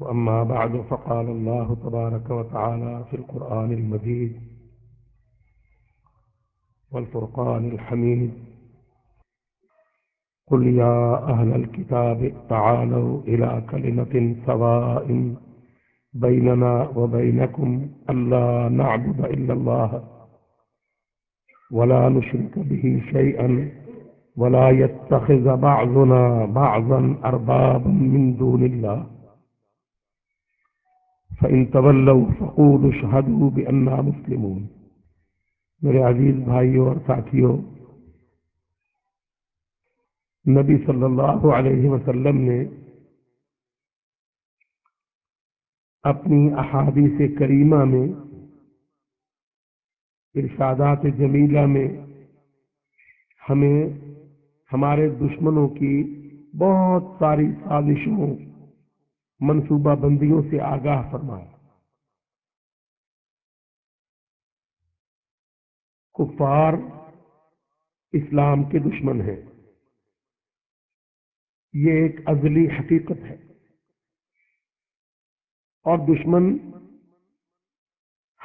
وأما بعد فقال الله تبارك وتعالى في القرآن المجيد والفرقان الحميد. قل يا أهل الكتاب تعالوا إلى كلمة سواء بيننا وبينكم ألا نعبد إلا الله ولا نشرك به شيئا ولا يتخذ بعضنا بعضا أربابا من دون الله. فإن تولوا فقولوا اشهدوا بأننا مسلمون۔ میرے عزیز بھائیوں اور ساتھیوں، نبی صلی اللہ علیہ وسلم نے اپنی احادیث کریمہ میں، ارشادات جمیلہ میں ہمیں، ہمارے دشمنوں کی بہت ساری سازشوں منصوبہ بندیوں سے آگاہ فرمایا کفار اسلام کے دشمن ہیں۔ یہ ایک ازلی حقیقت ہے۔ اور دشمن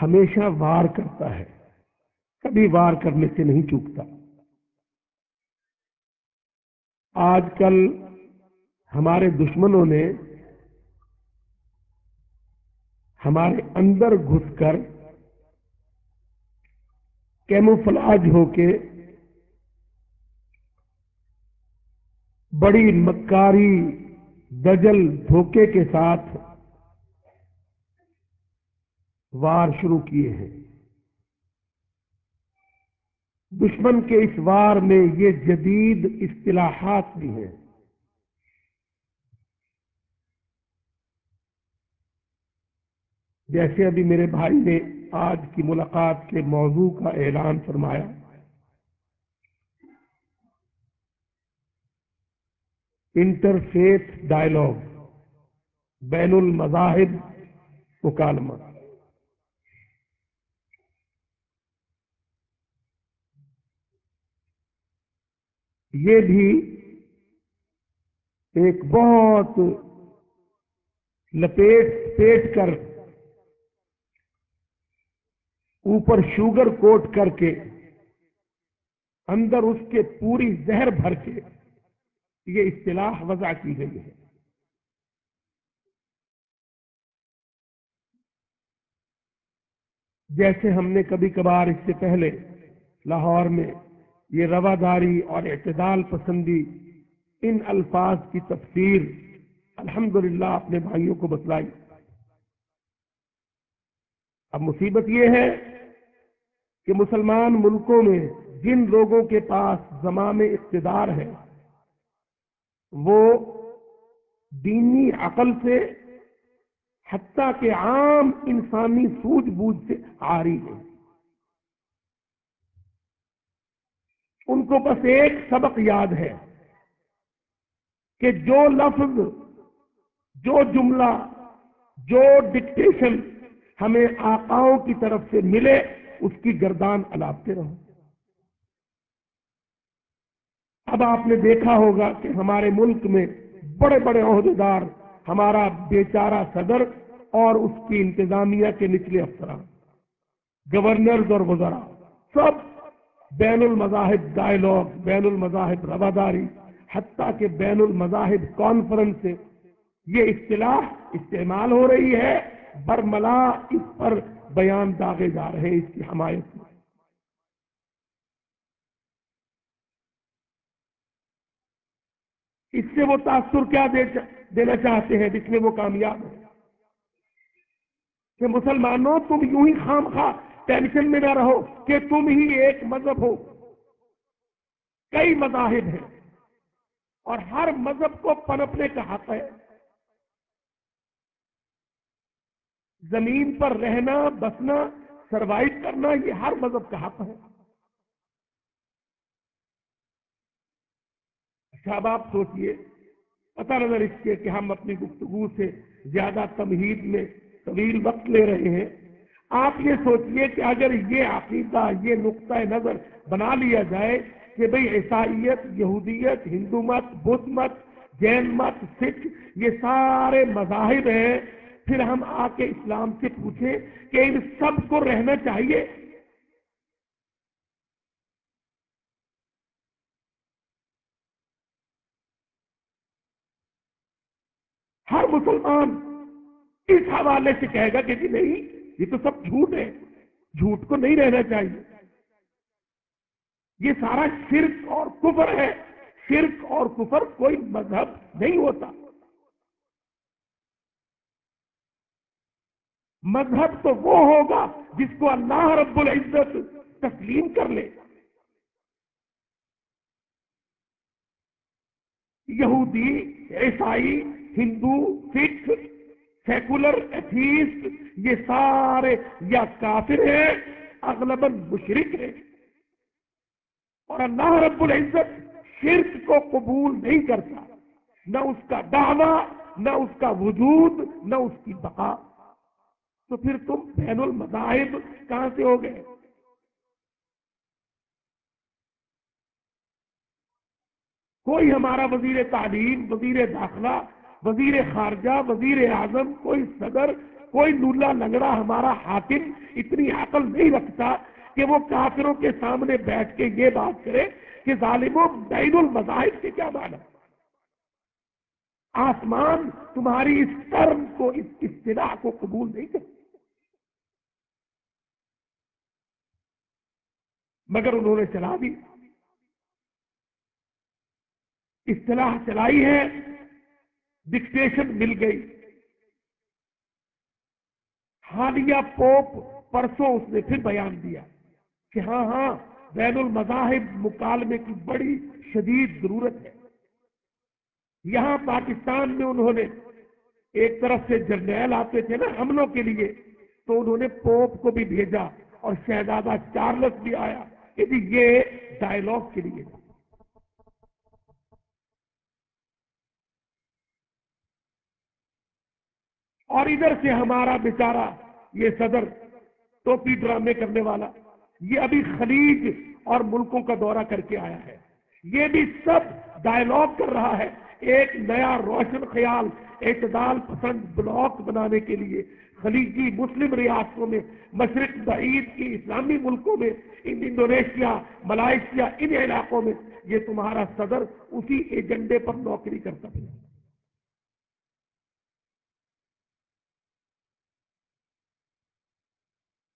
ہمیشہ وار کرتا ہے، کبھی وار کرنے سے نہیں چوکتا۔ آج کل ہمارے دشمنوں نے ہمارے اندر گھس کر کیموفلاج ہو کے بڑی مکاری دجل دھوکے کے ساتھ وار شروع کیے ہیں۔ دشمن کے اس وار میں یہ جدید اصطلاحات بھی ہیں۔ جیسے ابھی میرے بھائی نے آج کی ملاقات کے موضوع کا اعلان فرمایا۔ انٹرفیس ڈائلگ بین المذاہب مکالمہ۔ یہ بھی ایک بہت لپیٹ پیٹ کر اوپر شوگر کوٹ کر کے، اندر اس کے پوری زہر بھر کے یہ اصطلاح وضع کی گئی ہے۔ جیسے ہم نے کبھی کبھار اس سے پہلے لاہور میں یہ رواداری اور اعتدال پسندی ان الفاظ کی تفسیر الحمدللہ اپنے بھائیوں کو بتلائی۔ اب مصیبت یہ ہے کہ مسلمان ملکوں میں جن لوگوں کے پاس زمام اقتدار ہے، وہ دینی عقل سے حتیٰ کہ عام انسانی سوجھ بوجھ سے آ رہی ہے ان کو بس ایک سبق یاد ہے کہ جو لفظ، جو جملہ، جو ڈکٹیشن ہمیں آقاؤں کی طرف سے ملے اس کی گردان الاپتے رہو۔ اب آپ نے دیکھا ہوگا کہ ہمارے ملک میں بڑے بڑے عہدیدار، ہمارا بیچارہ صدر اور اس کی انتظامیہ کے نچلے افسران، گورنرز اور وزراء، سب بین المذاہب ڈائلاگ بین المذاہب رواداری، حتیٰ کہ بین المذاہب کانفرنس سے یہ اصطلاح استعمال ہو رہی ہے۔ برملا اس پر بیان داغے جا رہے ہیں اس کی حمایت میں۔ اس سے وہ تاثر کیا دینا چاہتے ہیں جس میں وہ کامیاب ہیں۔ کہ مسلمانوں، تم یوں ہی خام خواہ ٹینشن میں نہ رہو کہ تم ہی ایک مذہب ہو۔ کئی مذاہب ہیں اور ہر مذہب کو پنپنے کا حق ہے۔ زمین پر رہنا، بسنا سروائو کرنا، یہ ہر مذہب کا حق ہے۔ اچھا اب آپ سوچئے، پتہ نظر اس کے کہ ہم اپنی گفتگو سے زیادہ تمہید میں طویل وقت لے رہے ہیں۔ آپ یہ سوچئے کہ اگر یہ عقیدہ، یہ نقطۂ نظر بنا لیا جائے کہ بھئی عیسائیت، یہودیت، ہندو مت، بدھ مت، جین مت، سکھ، یہ سارے مذاہب ہیں پھر ہم آ کے اسلام سے پوچھیں کہ ان سب کو رہنا چاہیے۔ ہر مسلمان اس حوالے سے کہے گا کہ جی نہیں، یہ تو سب جھوٹ ہے۔ جھوٹ کو نہیں رہنا چاہیے۔ یہ سارا شرک اور کفر ہے۔ شرک اور کفر کوئی مذہب نہیں ہوتا۔ مذہب تو وہ ہوگا جس کو اللہ رب العزت تسلیم کر لے۔ یہودی، عیسائی، ہندو، سکھ، سیکولر، ایتھیسٹ، یہ سارے یا کافر ہیں، اغلباً مشرک ہیں۔ اور اللہ رب العزت شرک کو قبول نہیں کرتا۔ نہ اس کا دعوی، نہ اس کا وجود، نہ اس کی بقا۔ تو پھر تم بین المذاہب کہاں سے ہو گئے؟ کوئی ہمارا وزیر تعلیم، وزیر داخلہ، وزیر خارجہ، وزیر اعظم، کوئی صدر، کوئی نولا لنگڑا ہمارا حاکم اتنی عقل نہیں رکھتا کہ وہ کافروں کے سامنے بیٹھ کے یہ بات کرے کہ ظالموں بین المذاہب سے کیا مانا آسمان تمہاری اس ٹرم کو، اس اصطلاح کو قبول نہیں کرتا۔ مگر انہوں نے چلا دی۔ اصطلاح چلائی ہے ڈکٹیشن مل گئی۔ حالیہ پوپ پرسوں اس نے پھر بیان دیا کہ ہاں ہاں بین المذاہب مکالمے کی بڑی شدید ضرورت ہے۔ یہاں پاکستان میں انہوں نے ایک طرف سے جرنیل آتے تھے نا حملوں کے لیے، تو انہوں نے پوپ کو بھی بھیجا اور شہزادہ چارلس بھی آیا۔ کہ یہ ڈائلگ کے لیے۔ اور ادھر سے ہمارا بیچارہ یہ صدر ٹوپی ڈرامے کرنے والا، یہ ابھی خلیج اور ملکوں کا دورہ کر کے آیا ہے۔ یہ بھی سب ڈائلگ کر رہا ہے۔ ایک نیا روشن خیال، اعتدال پسند بلاک بنانے کے لیے۔ خلیجی جی، مسلم ریاستوں میں، مشرق، بعید کی اسلامی ملکوں میں، ان انڈونیشیا، ملائیشیا، ان علاقوں میں یہ تمہارا صدر اسی ایجنڈے پر نوکری کرتا ہے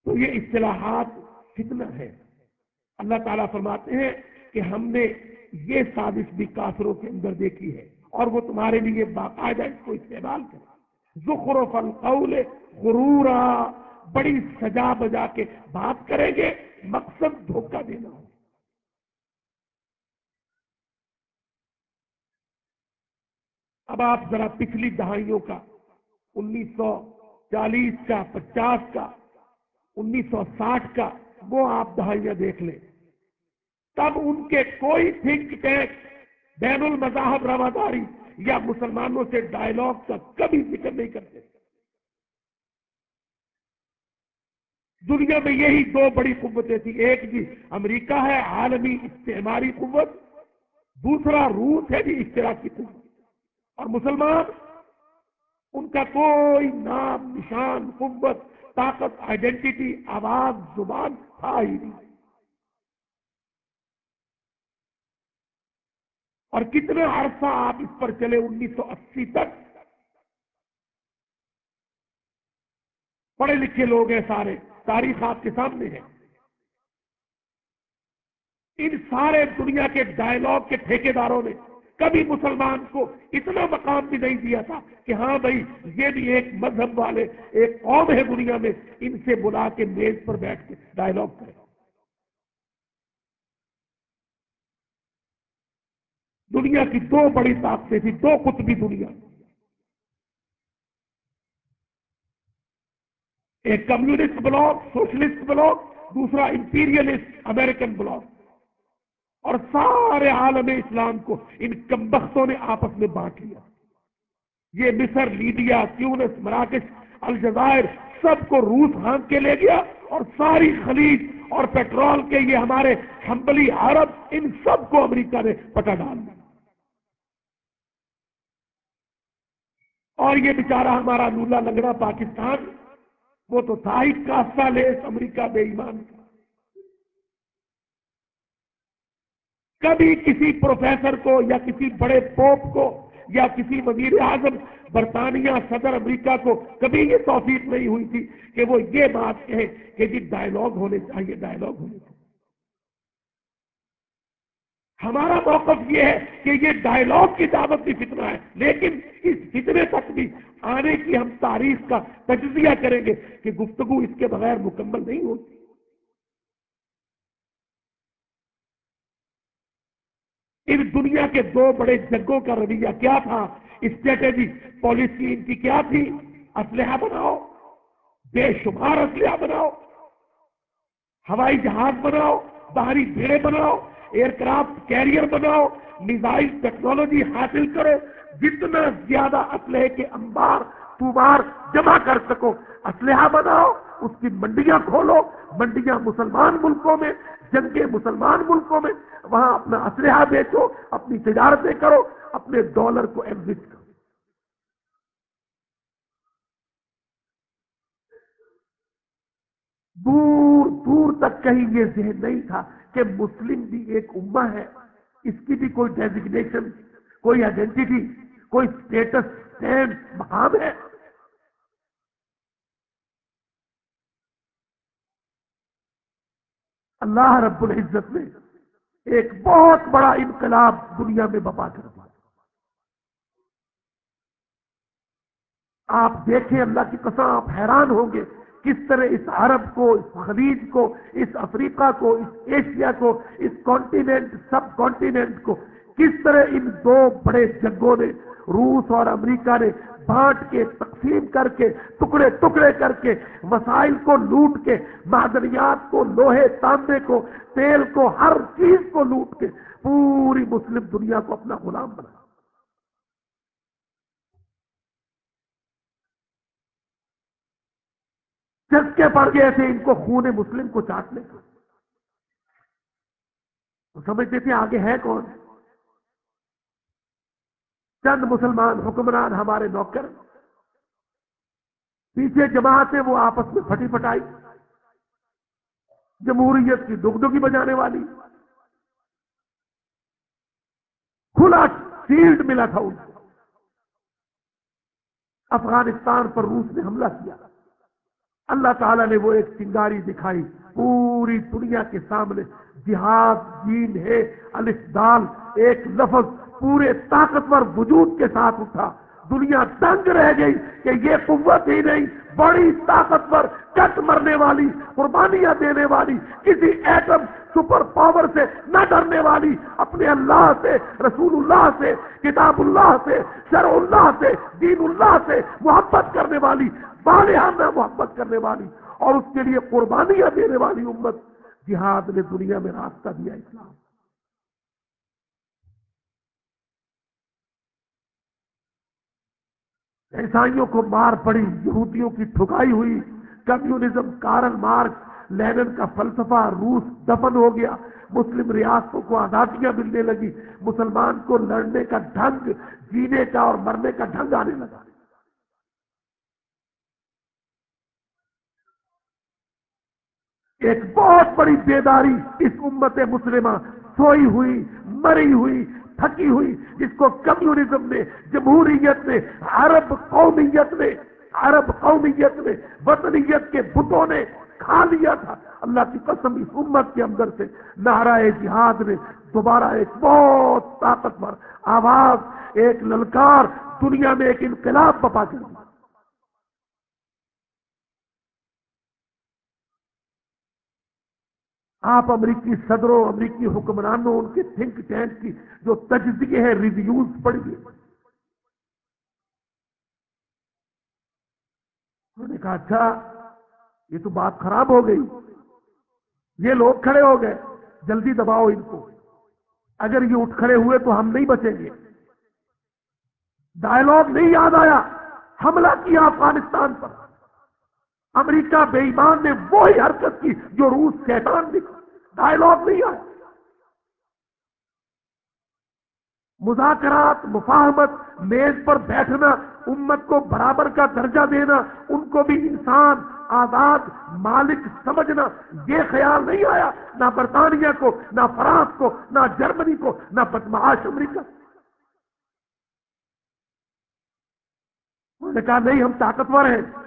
تو یہ اصطلاحات کتنا ہے اللہ تعالیٰ فرماتے ہیں کہ ہم نے یہ سازش بھی کافروں کے اندر دیکھی ہے اور وہ تمہارے لیے باقاعدہ اس کو استعمال کرے زخرف القول غرورا، بڑی سجا بجا کے بات کریں گے، مقصد دھوکہ دینا ہو اب آپ ذرا پچھلی دہائیوں کا، انیس سو چالیس کا، پچاس کا، انیس سو ساٹھ کا، وہ آپ دہائیاں دیکھ لیں۔ تب ان کے کوئی تھنک ٹینک بین المذاہب رواداری یا مسلمانوں سے ڈائلگ کا کبھی ذکر نہیں کرتے۔ دنیا میں یہی دو بڑی قوتیں تھیں، ایک جی امریکہ ہے، عالمی استعماری قوت، دوسرا روس ہے جی اشتراکی قوت۔ اور مسلمان، ان کا کوئی نام، نشان، قوت، طاقت آئیڈینٹی آواز، زبان، تھا ہی نہیں۔ اور کتنے عرصہ آپ اس پر چلے انیس سو اسی تک؟ پڑھے لکھے لوگ ہیں سارے، تاریخ آپ کے سامنے ہے۔ ان سارے دنیا کے ڈائلگ کے ٹھیکے داروں نے کبھی مسلمان کو اتنا مقام بھی نہیں دیا تھا کہ ہاں بھائی، یہ بھی ایک مذہب والے، ایک قوم ہے دنیا میں، ان سے بلا کے میز پر بیٹھ کے ڈائلگ کرے۔ دنیا کی دو بڑی طاقتیں تھی دو قطبی دنیا۔ ایک کمیونسٹ بلاک، سوشلسٹ بلاک، دوسرا امپیریلسٹ، امریکن بلاک۔ اور سارے عالم اسلام کو ان کمبختوں نے آپس میں بانٹ لیا۔ یہ مصر، لیبیا کیونس مراکش، الجزائر سب کو روس ہانگ کے لے گیا اور ساری خلیج اور پیٹرول کے یہ ہمارے ہمبلی عرب ان سب کو امریکہ نے پٹا ڈال دیا۔ اور یہ بیچارہ ہمارا لولا لنگڑا پاکستان، وہ تو تھا ہی کاستا لیس امریکہ بے ایمان کا۔ کبھی کسی پروفیسر کو یا کسی بڑے پوپ کو یا کسی وزیر اعظم برطانیہ صدر امریکہ کو کبھی یہ توفیق نہیں ہوئی تھی کہ وہ یہ بات کہے کہ جی ڈائلگ ہونے چاہیے ڈائلگ ہونے چاہیے۔ ہمارا موقف یہ ہے کہ یہ ڈائلگ کی دعوت بھی فتنہ ہے، لیکن اس فتنے تک بھی آنے کی ہم تاریخ کا تجزیہ کریں گے کہ گفتگو اس کے بغیر مکمل نہیں ہوتی۔ ان دنیا کے دو بڑے جنگوں کا رویہ کیا تھا؟ اسٹریٹجی پالیسی ان کی کیا تھی؟ اسلحہ بناؤ، بے شمار اسلحہ بناؤ، ہوائی جہاز بناؤ، باہری بھیڑے بناؤ ایئر کرافٹ کیریئر بناؤ میزائل ٹیکنالوجی حاصل کرو، جتنا زیادہ اسلحے کے انبار تمار جمع کر سکو، اسلحہ بناؤ، اس کی منڈیاں کھولو، منڈیاں مسلمان ملکوں میں، جنگیں مسلمان ملکوں میں، وہاں اپنا اسلحہ بیچو، اپنی تجارتیں کرو، اپنے ڈالر کو ایگزٹ کرو۔ دور دور تک کہیں یہ ذہن نہیں تھا کہ مسلم بھی ایک امہ ہے، اس کی بھی کوئی ڈیزگنیشن کوئی آئیڈینٹی کوئی اسٹیٹس اسٹینڈ مقام ہے۔ اللہ رب العزت نے ایک بہت بڑا انقلاب دنیا میں بپا کر دیا۔ آپ دیکھیں اللہ کی قسم، آپ حیران ہوں گے کس طرح اس عرب کو، اس خلیج کو، اس افریقہ کو، اس ایشیا کو، اس کانٹیننٹ سب کانٹیننٹ کو کس طرح ان دو بڑے جنگوں نے، روس اور امریکہ نے بانٹ کے، تقسیم کر کے، ٹکڑے ٹکڑے کر کے وسائل کو لوٹ کے، معدنیات کو، لوہے تانبے کو، تیل کو، ہر چیز کو لوٹ کے پوری مسلم دنیا کو اپنا غلام بنایا چسکے پڑ گئے تھے ان کو خون مسلم کو چاٹنے کو سمجھتے تھے آگے ہے کون؟ چند مسلمان حکمران ہمارے نوکر۔ پیچھے جماعتیں وہ آپس میں پھٹی پٹائی جمہوریت کی دکھ دکھی بجانے والی۔ کھلا فیلڈ ملا تھا ان کو۔ افغانستان پر روس نے حملہ کیا۔ اللہ تعالیٰ نے وہ ایک چنگاری دکھائی پوری دنیا کے سامنے جہاد دین ہے الف دال ایک لفظ پورے طاقتور وجود کے ساتھ اٹھا دنیا تنگ رہ گئی کہ یہ قوت ہی نہیں، بڑی طاقتور، کٹ مرنے والی، قربانیاں دینے والی، کسی ایٹم سپر پاور سے نہ ڈرنے والی، اپنے اللہ سے، رسول اللہ سے، کتاب اللہ سے، شرع اللہ سے، دین اللہ سے محبت کرنے والی بالحانہ محبت کرنے والی اور اس کے لیے قربانیاں دینے والی امت جہاد نے دنیا میں راستہ دیا اسلام۔ عیسائیوں کو مار پڑی، یہودیوں کی ٹھکائی ہوئی، کمیونزم کارل مارک لینن کا فلسفہ روس دفن ہو گیا، مسلم ریاستوں کو آزادیاں ملنے لگی، مسلمان کو لڑنے کا ڈھنگ، جینے کا اور مرنے کا ڈھنگ آنے لگا۔ ایک بہت بڑی بیداری اس امت مسلمہ، سوئی ہوئی، مری ہوئی تھکی ہوئی جس کو کمیونزم نے، جمہوریت نے، عرب قومیت نے، عرب قومیت نے، وطنیت کے بتوں نے کھا لیا تھا۔ اللہ کی قسم اس امت کے اندر سے نعرہ جہاد نے دوبارہ ایک بہت طاقتور آواز، ایک للکار دنیا میں ایک انقلاب بپا کر دیا آپ امریکی صدروں، امریکی حکمرانوں، ان کے تھنک ٹینک کی جو تجزیے ہیں ریویوز پڑھیے انہوں نے کہا اچھا یہ تو بات خراب ہو گئی۔ یہ لوگ کھڑے ہو گئے۔ جلدی دباؤ ان کو۔ اگر یہ اٹھ کھڑے ہوئے تو ہم نہیں بچیں گے۔ ڈائلگ نہیں یاد آیا۔ حملہ کیا افغانستان پر۔ امریکہ بے ایمان نے وہی حرکت کی جو روس شیطان نے ڈائلگ نہیں آیا مذاکرات، مفاہمت، میز پر بیٹھنا، امت کو برابر کا درجہ دینا، ان کو بھی انسان، آزاد، مالک سمجھنا، یہ خیال نہیں آیا۔ نہ برطانیہ کو، نہ فرانس کو، نہ جرمنی کو، نہ بدمعاش امریکہ۔ انہوں نے کہا، نہیں، ہم طاقتور ہیں۔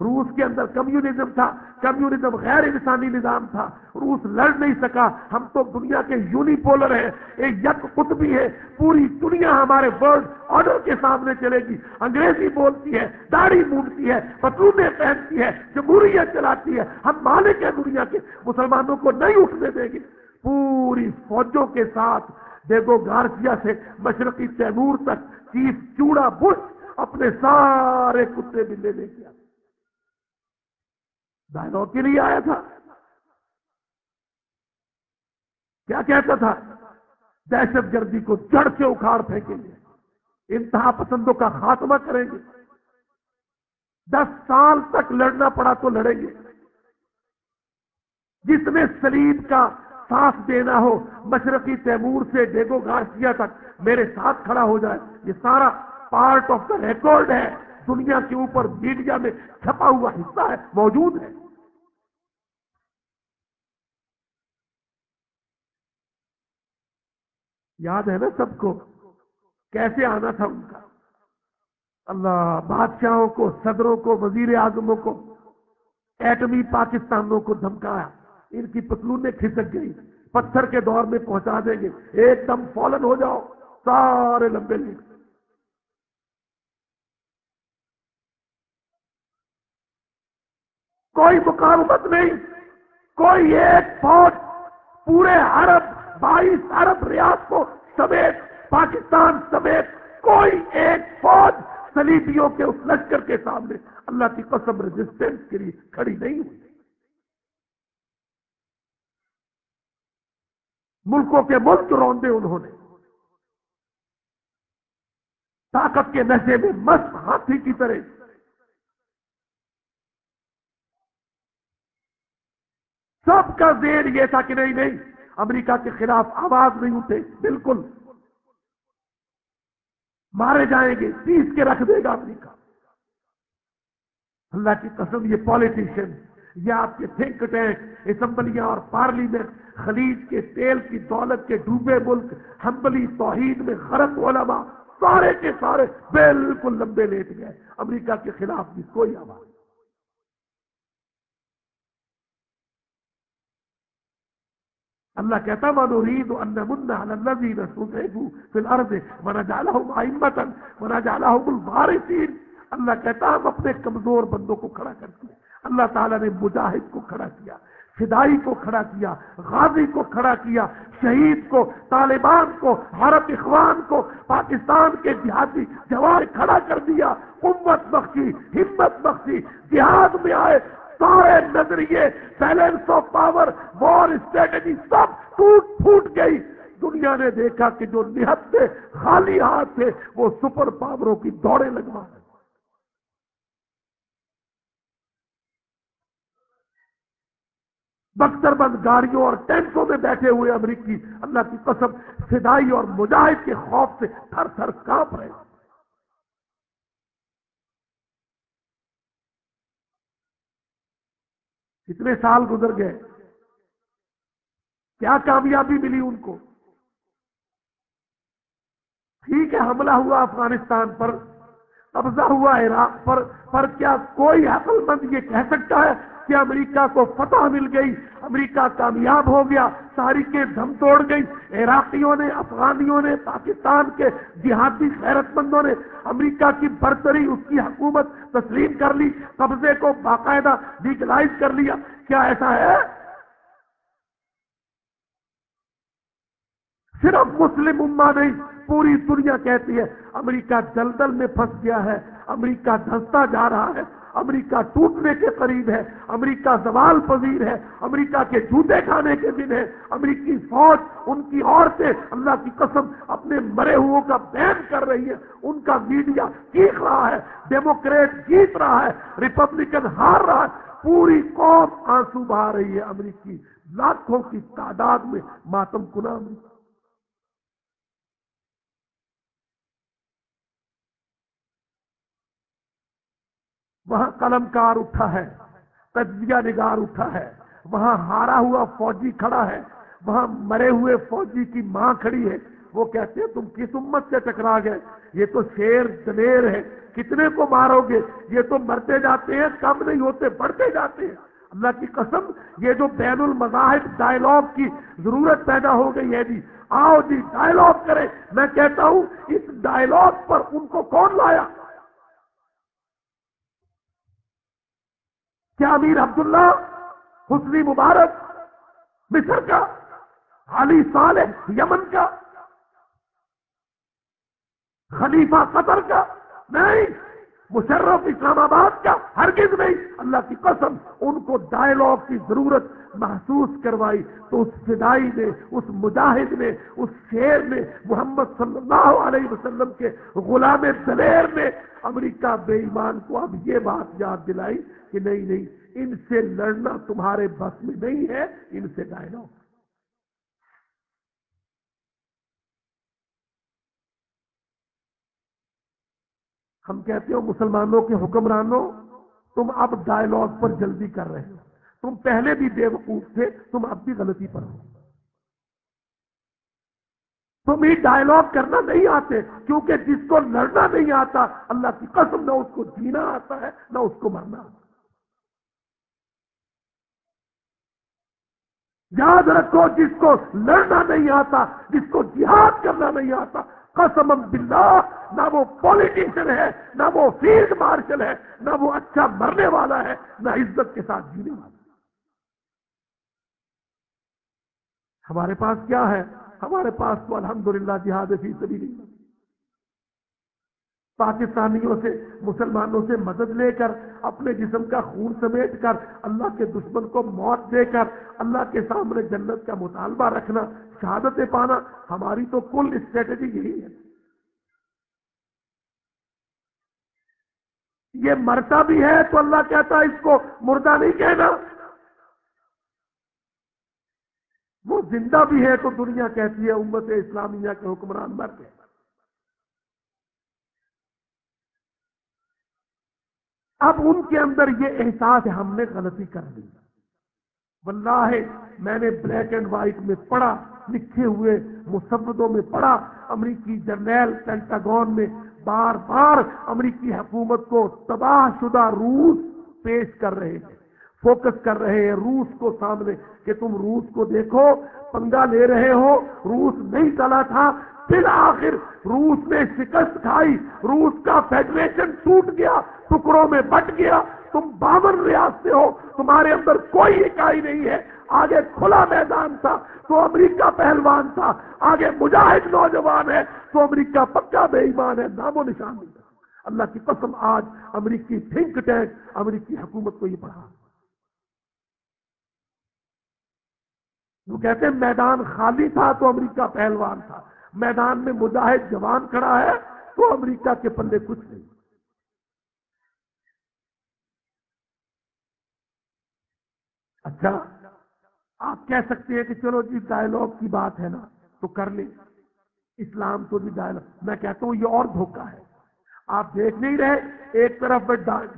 روس کے اندر کمیونزم تھا، کمیونزم غیر انسانی نظام تھا۔ روس لڑ نہیں سکا۔ ہم تو دنیا کے یونیپولر ہیں۔ ایک یک قطبی ہے۔ پوری دنیا ہمارے ورلڈ آرڈر کے سامنے چلے گی۔ انگریزی بولتی ہے، داڑھی مونگتی ہے پتلونے پہنتی ہے، جمہوریت چلاتی ہے۔ ہم مالک ہیں دنیا کے۔ مسلمانوں کو نہیں اٹھنے دیں گے پوری فوجوں کے ساتھ دیگو گارسیا سے مشرقی تیمور تک چیف چوڑا بش اپنے سارے کتے بلے لے کے ڈائلگ کے لیے آیا تھا۔ کیا کہتا تھا؟ دہشت گردی کو جڑ سے اکھاڑ پھینکیں گے۔ انتہا پسندوں کا خاتمہ کریں گے۔ دس سال تک لڑنا پڑا تو لڑیں گے۔ جس نے سلیب کا ساتھ دینا ہو، مشرقی تیمور سے ڈیگو گارسیا تک میرے ساتھ کھڑا ہو جائے۔ یہ سارا پارٹ آف دا ریکارڈ ہے۔ دنیا کے اوپر میڈیا میں چھپا ہوا حصہ ہے، موجود ہے۔ یاد ہے نا سب کو؟ کیسے آنا تھا ان کا؟ اللہ، بادشاہوں کو، صدروں کو، وزیر اعظموں کو، ایٹمی پاکستانوں کو دھمکایا۔ ان کی پتلونیں کھسک گئی پتھر کے دور میں پہنچا دیں گے۔ ایک دم فالن ہو جاؤ۔ سارے لمبے لیٹ۔ کوئی مقابلت نہیں، کوئی ایک فوج پورے عرب، بائیس ارب ریاستوں سمیت، پاکستان سمیت، کوئی ایک فوج سلیبیوں کے اس لشکر کے سامنے اللہ کی قسم ریزسٹینس کے لیے کھڑی نہیں ہوئی۔ ملکوں کے ملک روندے انہوں نے۔ طاقت کے نشے میں مست ہاتھی کی طرح۔ سب کا زیر یہ تھا کہ نہیں نہیں، امریکہ کے خلاف آواز نہیں اٹھے۔ بالکل۔ مارے جائیں گے، پیس کے رکھ دے گا امریکہ۔ اللہ کی قسم، یہ پالیٹیشین یہ آپ کے تھنک ٹینک اسمبلیاں اور پارلیمنٹ، خلیج کے تیل کی دولت کے ڈوبے ملک ہمبلی توحید میں غرق علماء، سارے کے سارے بالکل لمبے لیٹ گئے۔ امریکہ کے خلاف بھی کوئی آواز۔ اللہ کہتا منورید ان منا الذین سوزیبو فی الارض ونجعلہم ائمتا ونجعلہم الوارثین اللہ کہتا ہم اپنے کمزور بندوں کو کھڑا کرتے ہیں اللہ تعالیٰ نے مجاہد کو کھڑا کیا، فدائی کو کھڑا کیا، غازی کو کھڑا کیا، شہید کو، طالبان کو حرب اخوان کو، پاکستان کے دیہاتی جوان کھڑا کر دیا۔ امت بخشی، ہمت بخشی، جہاد میں آئے۔ سارے نظریے balance of power war strategy سب ٹوٹ پھوٹ گئی۔ دنیا نے دیکھا کہ جو نہت تھے خالی ہاتھ تھے، وہ سپر پاوروں کی دوڑے لگوا رہے بختر بند گاڑیوں اور ٹینکوں میں بیٹھے ہوئے امریکی، اللہ کی قسم، فدائی اور مجاہد کے خوف سے تھر تھر کانپ رہے کتنے سال گزر گئے۔ کیا کامیابی ملی ان کو؟ ٹھیک ہے، حملہ ہوا افغانستان پر، قبضہ ہوا عراق پر پر کیا کوئی عقل مند یہ کہہ سکتا ہے کہ امریکہ کو فتح مل گئی، امریکہ کامیاب ہو گیا، تاریخیں دھم توڑ گئی عراقیوں نے، افغانیوں نے، پاکستان کے جہادی خیرت مندوں نے امریکہ کی برتری، اس کی حکومت تسلیم کر لی، قبضے کو باقاعدہ لیگلائز کر لیا۔ کیا ایسا ہے؟ صرف مسلم اما نہیں، پوری دنیا کہتی ہے، امریکہ دلدل میں پھنس گیا ہے، امریکہ دھستا جا رہا ہے۔ امریکہ ٹوٹنے کے قریب ہے، امریکہ زوال پذیر ہے، امریکہ کے جوتے کھانے کے دن ہے، امریکی فوج ان کی عورتیں اللہ کی قسم اپنے مرے ہو کا بین کر رہی ہے۔ ان کا میڈیا چیخ رہا ہے، ڈیموکریٹ جیت رہا ہے، ریپبلکن ہار رہا ہے۔ پوری قوم آنسو بہا رہی ہے امریکی، لاکھوں کی تعداد میں ماتم کنا امریکہ وہاں قلم کار اٹھا ہے، تجزیہ نگار اٹھا ہے، وہاں ہارا ہوا فوجی کھڑا ہے، وہاں مرے ہوئے فوجی کی ماں کھڑی ہے۔ وہ کہتے ہیں، تم کس امت سے ٹکرا گئے؟ یہ تو شیر دلیر ہے، کتنے کو مارو گے؟ یہ تو مرتے جاتے ہیں، کم نہیں ہوتے، بڑھتے جاتے ہیں۔ اللہ کی قسم، یہ جو بین المذاہب ڈائلگ کی ضرورت پیدا ہو گئی ہے جی آؤ جی ڈائلگ کرے میں کہتا ہوں، اس ڈائلگ پر ان کو کون لایا؟ کیا امیر عبداللہ حسنی مبارک، مصر کا، علی صالح یمن کا، خلیفہ قطر کا، نہیں، مشرف اسلام آباد کا ہرگز نہیں، اللہ کی قسم، ان کو ڈائلگ کی ضرورت محسوس کروائی، تو اس فدائی نے اس مجاہد نے اس شیر نے محمد صلی اللہ علیہ وسلم کے غلام دلیر نے امریکہ بے ایمان کو اب یہ بات یاد دلائی کہ نہیں نہیں، ان سے لڑنا تمہارے بس میں نہیں ہے، ان سے ڈائلگ ہم کہتے ہو مسلمانوں کے حکمرانوں تم اب ڈائلگ پر جلدی کر رہے ہو۔ تم پہلے بھی بے وقوف تھے، تم اب بھی غلطی پر ہو۔ تم ہی ڈائلگ کرنا نہیں آتے، کیونکہ جس کو لڑنا نہیں آتا، اللہ کی قسم نہ اس کو جینا آتا ہے، نہ اس کو مرنا آتا یاد رکھو، جس کو لڑنا نہیں آتا، جس کو جہاد کرنا نہیں آتا قسم باللہ، نہ وہ پولیٹیشن ہے، نہ وہ فیلڈ مارشل ہے، نہ وہ اچھا مرنے والا ہے، نہ عزت کے ساتھ جینے والا ہمارے پاس کیا ہے؟ ہمارے پاس تو الحمدللہ جہاد فی سبیل اللہ۔ پاکستانیوں سے، مسلمانوں سے مدد لے کر، اپنے جسم کا خون سمیٹ کر، اللہ کے دشمن کو موت دے کر، اللہ کے سامنے جنت کا مطالبہ رکھنا، شہادتیں پانا، ہماری تو کل اسٹریٹجی یہی ہے۔ یہ مرتا بھی ہے تو اللہ کہتا ہے اس کو مردہ نہیں کہنا۔ وہ زندہ بھی ہے تو دنیا کہتی ہے، امت اسلامیہ کے حکمران مر گئے۔ اب ان کے اندر یہ احساس ہے ہم نے غلطی کر لی واللہ، میں نے بلیک اینڈ وائٹ میں پڑھا، لکھے ہوئے مسودوں میں پڑھا، امریکی جرنیل پینٹاگون میں بار بار امریکی حکومت کو تباہ شدہ روس پیش کر رہے تھے۔ فوکس کر رہے ہیں روس کو سامنے کہ تم روس کو دیکھو، پنگا لے رہے ہو، روس نہیں چلا تھا، پھر آخر روس نے شکست کھائی، روس کا فیڈریشن ٹوٹ گیا، ٹکڑوں میں بٹ گیا۔ تم باون ریاست ہو، تمہارے اندر کوئی اکائی نہیں ہے۔ آگے کھلا میدان تھا، تو امریکہ پہلوان تھا۔ آگے مجاہد نوجوان ہے تو امریکہ پکا بے ایمان ہے، نام و نشان نہیں اللہ کی قسم، آج امریکی تھنک ٹینک امریکی حکومت کو یہ پڑھا۔ وہ کہتے ہیں میدان خالی تھا تو امریکہ پہلوان تھا۔ میدان میں مجاہد جوان کھڑا ہے تو امریکہ کے پلے کچھ نہیں۔ اچھا آپ کہہ سکتے ہیں کہ چلو جی ڈائلگ کی بات ہے نا، تو کر لیں۔ اسلام تو جی ڈائلگ میں کہتا ہوں یہ اور دھوکہ ہے۔ آپ دیکھ نہیں رہے، ایک طرف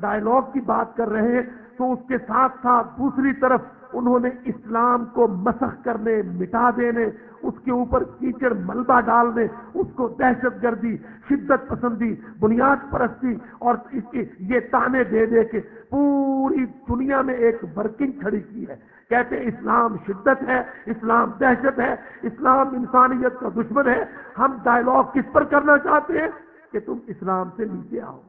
ڈائلگ کی بات کر رہے ہیں تو اس کے ساتھ ساتھ دوسری طرف انہوں نے اسلام کو مسخ کرنے، مٹا دینے، اس کے اوپر کیچڑ ملبہ ڈالنے، اس کو دہشت گردی، شدت پسندی، بنیاد پرستی اور اس کی یہ تانے دے دے کے پوری دنیا میں ایک ورکنگ کھڑی کی ہے۔ کہتے ہیں اسلام شدت ہے، اسلام دہشت ہے، اسلام انسانیت کا دشمن ہے۔ ہم ڈائلگ کس پر کرنا چاہتے ہیں؟ کہ تم اسلام سے نیچے آؤ۔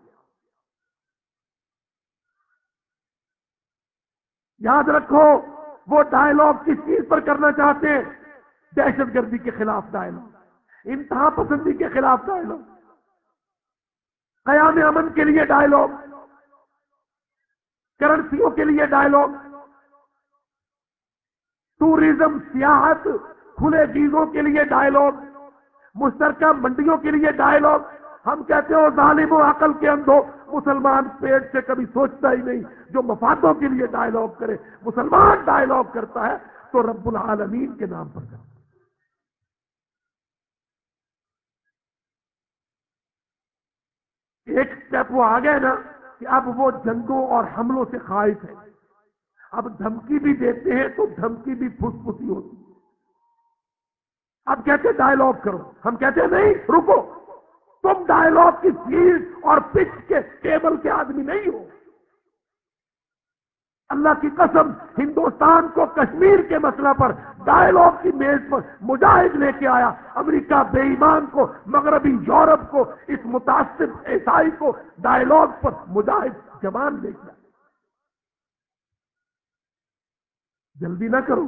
یاد رکھو، وہ ڈائلگ کس چیز پر کرنا چاہتے ہیں؟ دہشت گردی کے خلاف ڈائلگ انتہا پسندی کے خلاف ڈائلگ قیام امن کے لیے ڈائلگ کرنسیوں کے لیے ڈائلگ ٹوریزم سیاحت، کھلے ویزوں کے لیے ڈائلگ مشترکہ منڈیوں کے لیے ڈائلگ ہم کہتے ہو ظالم و عقل کے اندھو، مسلمان پیٹ سے کبھی سوچتا ہی نہیں جو مفادوں کے لیے ڈائلگ کرے، مسلمان ڈائلگ کرتا ہے تو رب العالمین کے نام پر کرتا ایک اسٹیپ وہ آ گئے نا کہ اب وہ جنگوں اور حملوں سے خواہش ہے اب دھمکی بھی دیتے ہیں تو دھمکی بھی پھس پھسی ہوتی ہے۔ اب کہتے ڈائلگ کرو۔ ہم کہتے ہیں نہیں، رکو۔ تم ڈائلگ کی فیلڈ اور پچ کے ٹیبل کے آدمی نہیں ہو۔ اللہ کی قسم، ہندوستان کو کشمیر کے مسئلہ پر ڈائلگ کی میز پر مجاہد لے کے آیا۔ امریکہ بے ایمان کو، مغربی یورپ کو، اس متاثر عیسائی کو ڈائلگ پر مجاہد جوان لے کے آیا۔ جلدی نہ کرو۔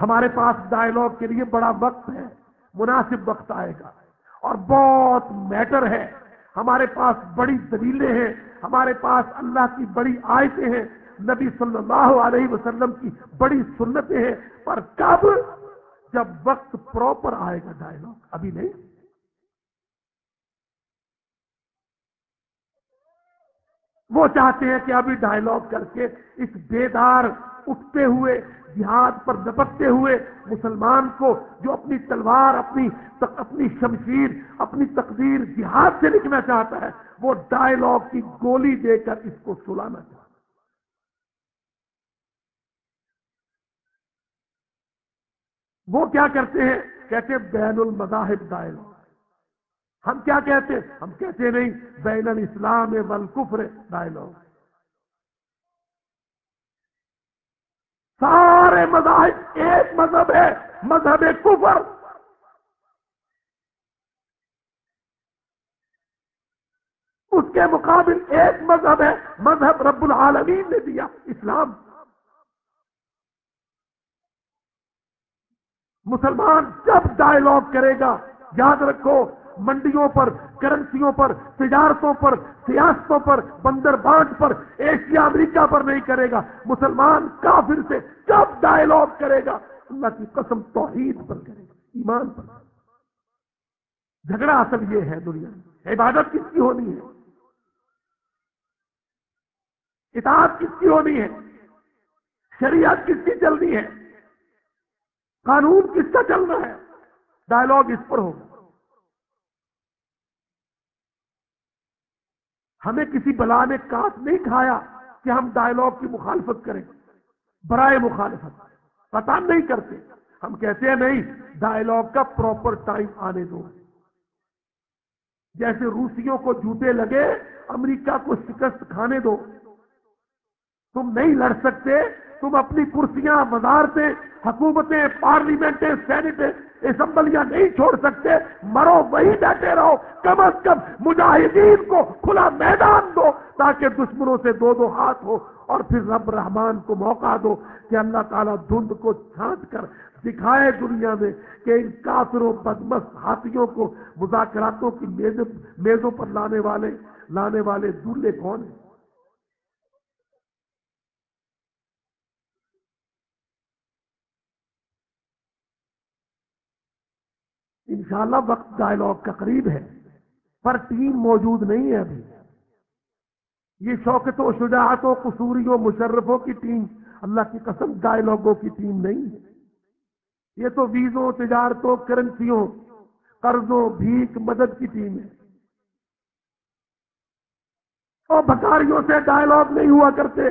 ہمارے پاس ڈائلگ کے لیے بڑا وقت ہے۔ مناسب وقت آئے گا۔ اور بہت میٹر ہے۔ ہمارے پاس بڑی دلیلیں ہیں۔ ہمارے پاس اللہ کی بڑی آیتیں ہیں۔ نبی صلی اللہ علیہ وسلم کی بڑی سنتیں ہیں۔ پر کب؟ جب وقت پراپر آئے گا ڈائلگ ابھی نہیں۔ وہ چاہتے ہیں کہ ابھی ڈائلگ کر کے اس بیدار، اٹھتے ہوئے، جہاد پر دپکتے ہوئے مسلمان کو جو اپنی تلوار، اپنی اپنی شمشیر، اپنی تقدیر جہاد سے لکھنا چاہتا ہے، وہ ڈائلگ کی گولی دے کر اس کو سلانا چاہتا ہے۔ وہ کیا کرتے ہیں؟ کہتے ہیں بین المذاہب ڈائلگ ہم کیا کہتے ہم کہتے نہیں، بین الاسلام والکفر ڈائلگ سارے مذاہب ایک مذہب ہے، مذہب کفر. اس کے مقابل ایک مذہب ہے، مذہب رب العالمین نے دیا، اسلام. مسلمان جب ڈائلگ کرے گا، یاد رکھو منڈیوں پر، کرنسیوں پر، تجارتوں پر، سیاستوں پر، بندر بانٹ پر، ایشیا، امریکہ پر نہیں کرے گا۔ مسلمان کافر سے جب ڈائلگ کرے گا؟ اللہ کی قسم توحید پر کرے گا، ایمان پر جھگڑا اصل یہ ہے دنیا میں، عبادت کس کی ہونی ہے؟ اطاعت کس کی ہونی ہے؟ شریعت کس کی چلنی ہے؟ قانون کس کا چلنا ہے؟ ڈائلگ اس پر ہوگا۔ ہمیں کسی بلا نے کاٹ نہیں کھایا کہ ہم ڈائلگ کی مخالفت کریں۔ برائے مخالفت۔ پتا نہیں کرتے۔ ہم کہتے ہیں نہیں ڈائلگ کا پراپر ٹائم آنے دو۔ جیسے روسیوں کو جوتے لگے، امریکہ کو شکست کھانے دو۔ تم نہیں لڑ سکتے، تم اپنی کرسیاں وزارتیں، حکومتیں، پارلیمنٹیں سینٹیں اسمبلیاں نہیں چھوڑ سکتے، مرو وہی بیٹھے رہو، کم از کم مجاہدین کو کھلا میدان دو تاکہ دشمنوں سے دو دو ہاتھ ہو اور پھر رب رحمان کو موقع دو کہ اللہ تعالیٰ دھند کو چھانٹ کر دکھائے دنیا میں کہ ان کافروں، بدمست ہاتھیوں کو مذاکراتوں کی میزوں پر لانے والے لانے والے دلے کون ہیں؟ انشاءاللہ وقت ڈائلگ کا قریب ہے، پر ٹیم موجود نہیں ہے ابھی۔ یہ شوکت و شجاعت و قصوری و مشرفوں کی ٹیم، اللہ کی قسم ڈائلگوں کی ٹیم نہیں ہے۔ یہ تو ویزوں، تجارتوں کرنسیوں قرضوں، بھیک، مدد کی ٹیم ہے۔ اور بکاریوں سے ڈائلگ نہیں ہوا کرتے۔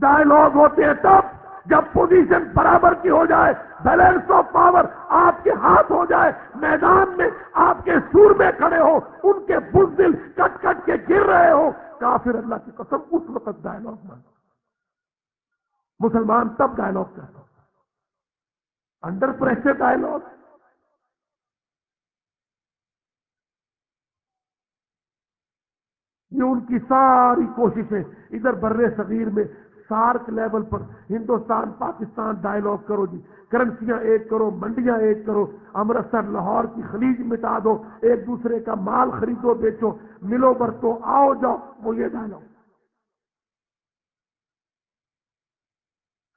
ڈائلگ ہوتے ہیں تب جب پوزیشن برابر کی ہو جائے بیلنس آف پاور آپ کے ہاتھ ہو جائے، میدان میں آپ کے سور میں کھڑے ہو، ان کے بزدل کٹ کٹ کے گر رہے ہو، کافر اللہ کی قسم اس وقت ڈائلگ بن مسلمان تب ڈائلگ کرتا انڈر پریشر ڈائلگ یہ ان کی ساری کوششیں ادھر برے صغیر میں سارک لیول پر ہندوستان، پاکستان ڈائلگ کرو جی۔ کرنسیاں ایک کرو، منڈیاں ایک کرو۔ امرتسر، لاہور کی خلیج مٹا دو۔ ایک دوسرے کا مال خریدو، بیچو۔ ملو برتو، آؤ جاؤ، وہ یہ ڈائلگ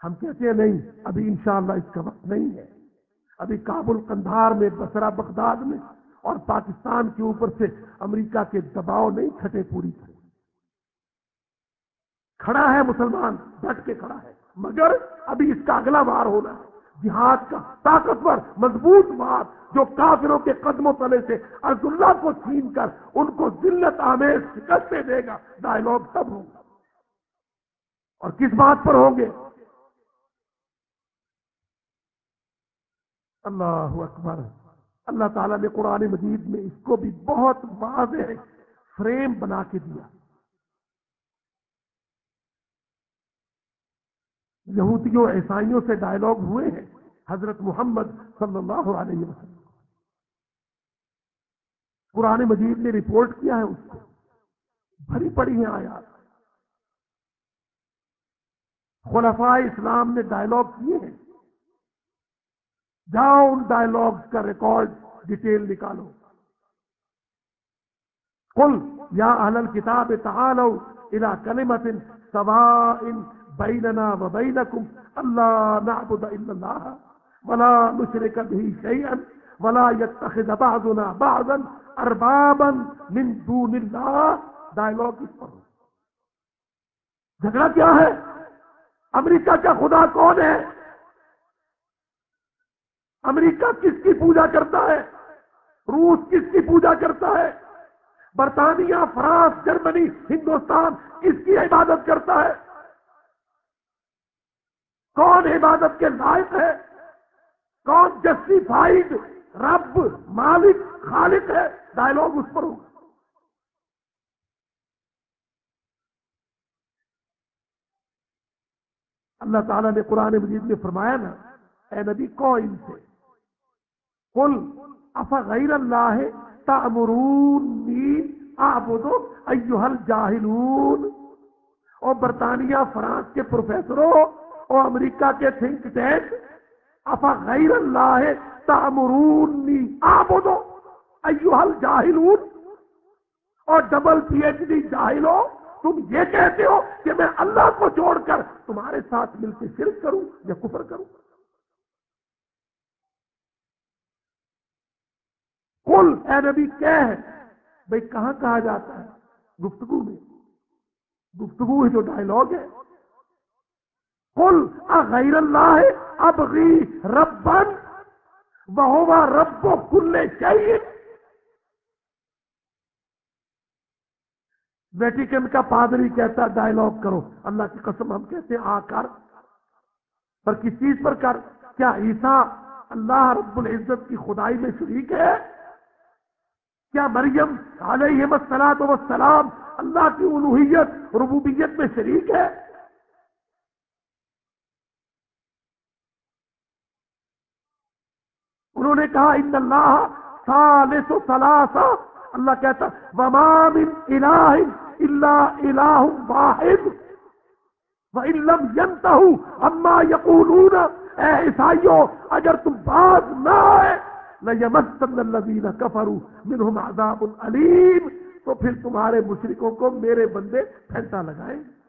ہم کہتے ہیں نہیں، ابھی انشاءاللہ اس کا وقت نہیں ہے۔ ابھی کابل کندھار میں، بسرا بغداد میں اور پاکستان کے اوپر سے امریکہ کے دباؤ نہیں کھٹے پوری طرح۔ کھڑا ہے مسلمان، ڈٹ کے کھڑا ہے۔ مگر ابھی اس کا اگلا وار ہونا ہے۔ جہاد کا طاقتور، مضبوط وار جو کافروں کے قدموں تلے سے عرض اللہ کو چھین کر ان کو ذلت، آمیز شکستیں دے گا۔ ڈائلگ تب ہوگا۔ اور کس بات پر ہوں گے؟ اللہ اکبر۔ اللہ تعالیٰ نے قرآن مجید میں اس کو بھی بہت واضح فریم بنا کے دیا۔ یہودیوں عیسائیوں سے ڈائلگ ہوئے ہیں۔ حضرت محمد صلی اللہ علیہ وسلم۔ قرآن مجید نے رپورٹ کیا ہے اس کو۔ بھری پڑی ہیں آیات۔ خلفاء اسلام نے ڈائلگ کیے ہیں۔ جاؤ ان ڈائلگ کا ریکارڈ ڈیٹیل نکالو۔ کل یا اہل کتاب تعالو الى کلمت سواء بیننا و بینکم اللہ نعبد الا اللہ ولا نشرک به شیئا ولا يتخذ بعضنا بعضا اربابا من دون اللہ ڈائلگ اس پر۔ جھگڑا کیا ہے؟ امریکہ کا خدا کون ہے؟ امریکہ کس کی پوجا کرتا ہے؟ روس کس کی پوجا کرتا ہے؟ برطانیہ، فرانس، جرمنی، ہندوستان کس کی عبادت کرتا ہے؟ کون عبادت کے لائق ہے؟ کون جسٹیفائڈ رب، مالک، خالق ہے؟ ڈائلگ اس پر ہوگا۔ اللہ تعالیٰ نے قرآن مجید میں فرمایا نا، اے نبی کو ان سے؟ کل اف غیر اللہ تامرونی آبدو ایوہل جاہلون اور برطانیہ، فرانس کے پروفیسروں اور امریکہ کے تھنک ٹینک افا غیر اللہ تامرونی، آبدو ایوہل جاہلون اور ڈبل پی ایچ ڈی جاہلو، تم یہ کہتے ہو کہ میں اللہ کو چھوڑ کر تمہارے ساتھ مل کے شرک کروں یا کفر کروں؟ کل اے نبی، کیا ہے؟ بھائی کہاں کہا جاتا ہے؟ گفتگو میں۔ گفتگو جو ڈائلگ ہے کل غیر اللہ ہے اب غی ربن بہوا رب کو کل چاہیے ویٹیکن کا پادری کہتا ڈائلگ کرو۔ اللہ کی قسم ہم کہتے ہیں، آ کر۔ پر کس چیز پر کر؟ کیا عیسا اللہ رب العزت کی خدائی میں شریک ہے؟ کیا مریم علیہ السلام وسلام اللہ کی الوحیت ربوبیت میں شریک ہے؟ انہوں نے کہا، ان اللہ سالس و سلاسا اللہ کہتا ومام الہ الا الہ واحد وَإِلَّمْ يَنْتَهُ اما يَقُولُونَ. اے عیسائیوں اگر تم باز نہ آئے، لَيَمَسَّنَّ الَّذِينَ كَفَرُوا مِنْهُمْ عَذَابٌ عَلِيمٌ تو پھر تمہارے مشرکوں کو میرے بندے پھینٹا لگائیں۔ گے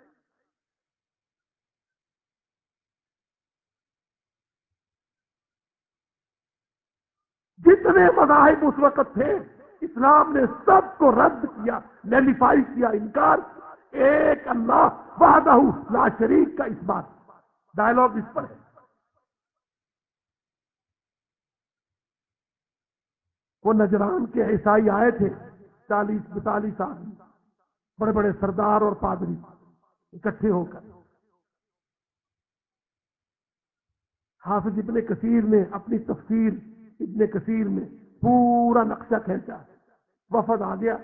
جتنے مذاہب اس وقت تھے، اسلام نے سب کو رد کیا نیلیفائی کیا، انکار ایک اللہ وحدہ لا شریک کا اس بات ڈائلگ اس پر ہے۔ وہ نجران کے عیسائی آئے تھے، چالیس بتالیس آدمی، بڑے بڑے سردار اور پادری اکٹھے ہو کر۔ حافظ ابن کثیر نے اپنی تفسیر ابن کثیر میں پورا نقشہ کھینچا۔ وفد آ گیا۔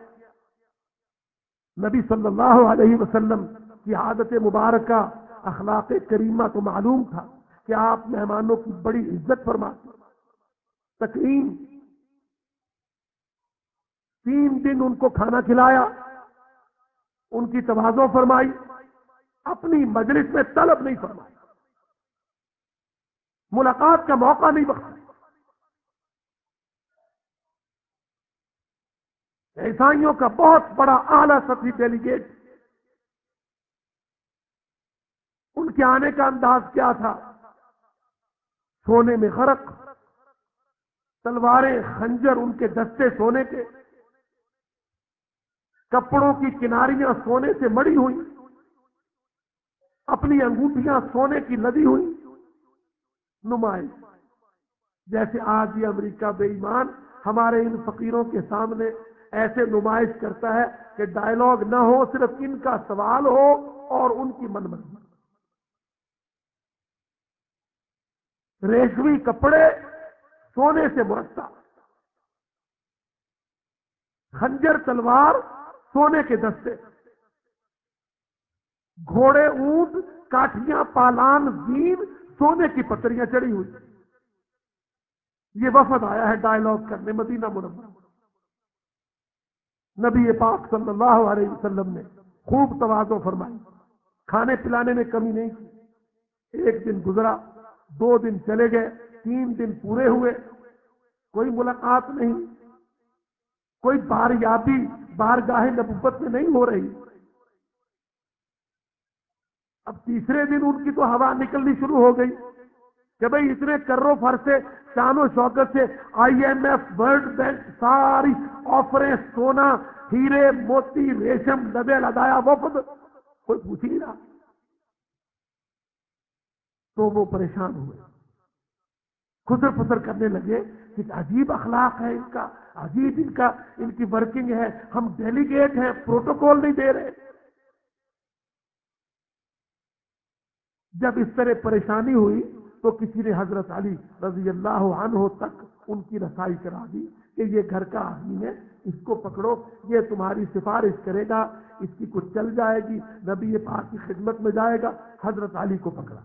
نبی صلی اللہ علیہ وسلم کی عادت مبارکہ اخلاق کریمہ تو معلوم تھا کہ آپ مہمانوں کی بڑی عزت فرماتے تقریم۔ تین دن ان کو کھانا کھلایا، ان کی توازو فرمائی، اپنی مجلس میں طلب نہیں فرمائی۔ ملاقات کا موقع نہیں بخشا۔ عیسائیوں کا بہت بڑا اعلی سطحی ڈیلیگیٹ ان کے آنے کا انداز کیا تھا؟ سونے میں غرق، تلواریں خنجر ان کے دستے سونے کے، کپڑوں کی کناریاں سونے سے مڑی ہوئی، اپنی انگوٹھیاں سونے کی لدی ہوئی، نمائش۔ جیسے آج یہ امریکہ بے ایمان ہمارے ان فقیروں کے سامنے ایسے نمائش کرتا ہے کہ ڈائلگ نہ ہو، صرف ان کا سوال ہو اور ان کی من مرضی ریشمی کپڑے سونے سے مرتا خنجر تلوار سونے کے دستے۔ گھوڑے اونٹ کاٹیاں پالان زین سونے کی پتریاں چڑھی ہوئی۔ یہ وفد آیا ہے ڈائلگ کرنے، مدینہ مرمر نبی پاک صلی اللہ علیہ وسلم نے خوب توازو فرمائی۔ کھانے پلانے میں کمی نہیں کی ایک دن گزرا، دو دن چلے گئے، تین دن پورے ہوئے۔ کوئی ملاقات نہیں۔ کوئی بار یابی بار گاہ نبوت میں نہیں ہو رہی۔ اب تیسرے دن ان کی تو ہوا نکلنی شروع ہو گئی۔ کہ بھائی اتنے کرو فر سے، شان و شوکت سے I M F world bank ساری آفریں سونا، ہیرے، موتی، ریشم ڈبے لگایا وفد کوئی پوچھ نہیں رہا۔ تو وہ پریشان ہوئے۔ خسر پسر کرنے لگے کہ عجیب اخلاق ہے ان کا، عجیب ان کا، ان کی ورکنگ ہے۔ ہم ڈیلیگیٹ ہیں پروٹوکول نہیں دے رہے۔ جب اس طرح پریشانی ہوئی تو کسی نے حضرت علی رضی اللہ عنہ تک ان کی رسائی کرا دی کہ یہ گھر کا آدمی ہے، اس کو پکڑو، یہ تمہاری سفارش کرے گا، اس کی کچھ چل جائے گی، نبی پاک کی خدمت میں جائے گا، حضرت علی کو پکڑا۔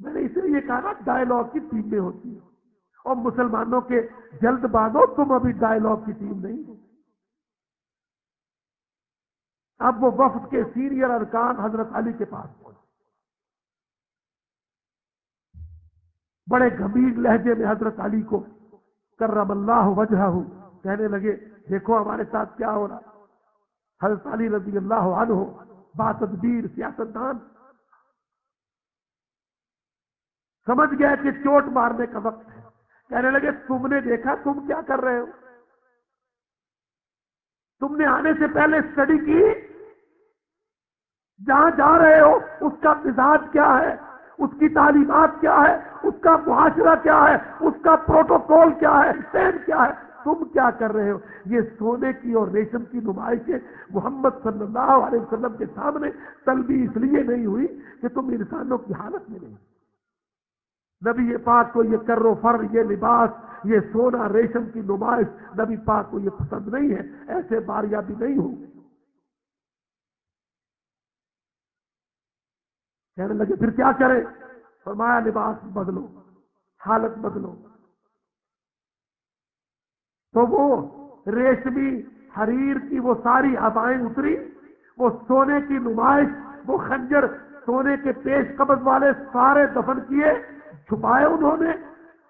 میں نے اس لیے یہ کہا نا ڈائلگ کی ٹیمیں ہوتی ہیں اور مسلمانوں کے جلد بازو تم ابھی ڈائلگ کی ٹیم نہیں ہو۔ اب وہ وفد کے سینئر ارکان حضرت علی کے پاس پہنچے۔ بڑے گمبھیر لہجے میں حضرت علی کو کرم اللہ وجہ ہوں کہنے لگے، دیکھو ہمارے ساتھ کیا ہو رہا۔ حضرت علی رضی اللہ عنہ باتدبیر سیاست دان سمجھ گیا کہ چوٹ مارنے کا وقت ہے۔ کہنے لگے، تم نے دیکھا تم کیا کر رہے ہو؟ تم نے آنے سے پہلے اسٹڈی کی؟ جہاں جا رہے ہو، اس کا مزاج کیا ہے؟ اس کی تعلیمات کیا ہے؟ اس کا معاشرہ کیا ہے؟ اس کا پروٹوکول کیا ہے؟ اسٹینڈ کیا ہے؟ تم کیا کر رہے ہو؟ یہ سونے کی اور ریشم کی نمائشیں محمد صلی اللہ علیہ وسلم کے سامنے تلبی اس لیے نہیں ہوئی کہ تم انسانوں کی حالت میں نہیں۔ نبی پاک کو یہ کر و فر، یہ لباس، یہ سونا ریشم کی نمائش نبی پاک کو یہ پسند نہیں ہے۔ ایسے باریابی نہیں ہوگی۔ کہنے لگے، پھر کیا کرے؟ فرمایا، لباس بدلو، حالت بدلو۔ تو وہ ریشمی حریر کی وہ ساری ہبائیں اتری، وہ سونے کی نمائش، وہ خنجر سونے کے پیش قبض والے سارے دفن کیے، چھپائے انہوں نے۔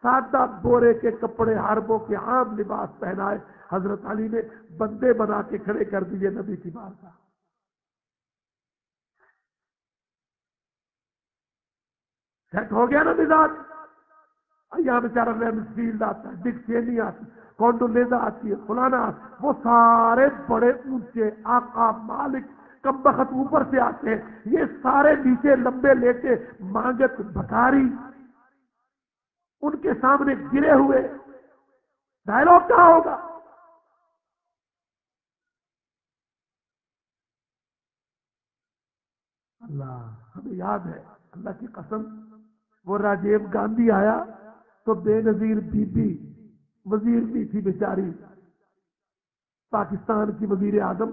سادہ بورے کے کپڑے ہربوں کے عام لباس پہنائے۔ حضرت علی نے بندے بنا کے کھڑے کر دیے نبی کی بار سیٹ ہو گیا نا مزاج یہاں بیچارا فیلڈ آتا ہے ڈک چینی آتی کونڈولیزا آتی ہے فلانا وہ سارے بڑے اونچے آقا مالک کم بخت اوپر سے آتے ہیں یہ سارے نیچے لمبے لیٹے مانگت بکاری ان کے سامنے گرے ہوئے ڈائلگ کہاں ہوگا اللہ ہمیں یاد ہے اللہ کی قسم وہ راجیو گاندھی آیا تو بے نظیر بی بی، وزیر بھی تھی بیچاری، پاکستان کی وزیر اعظم،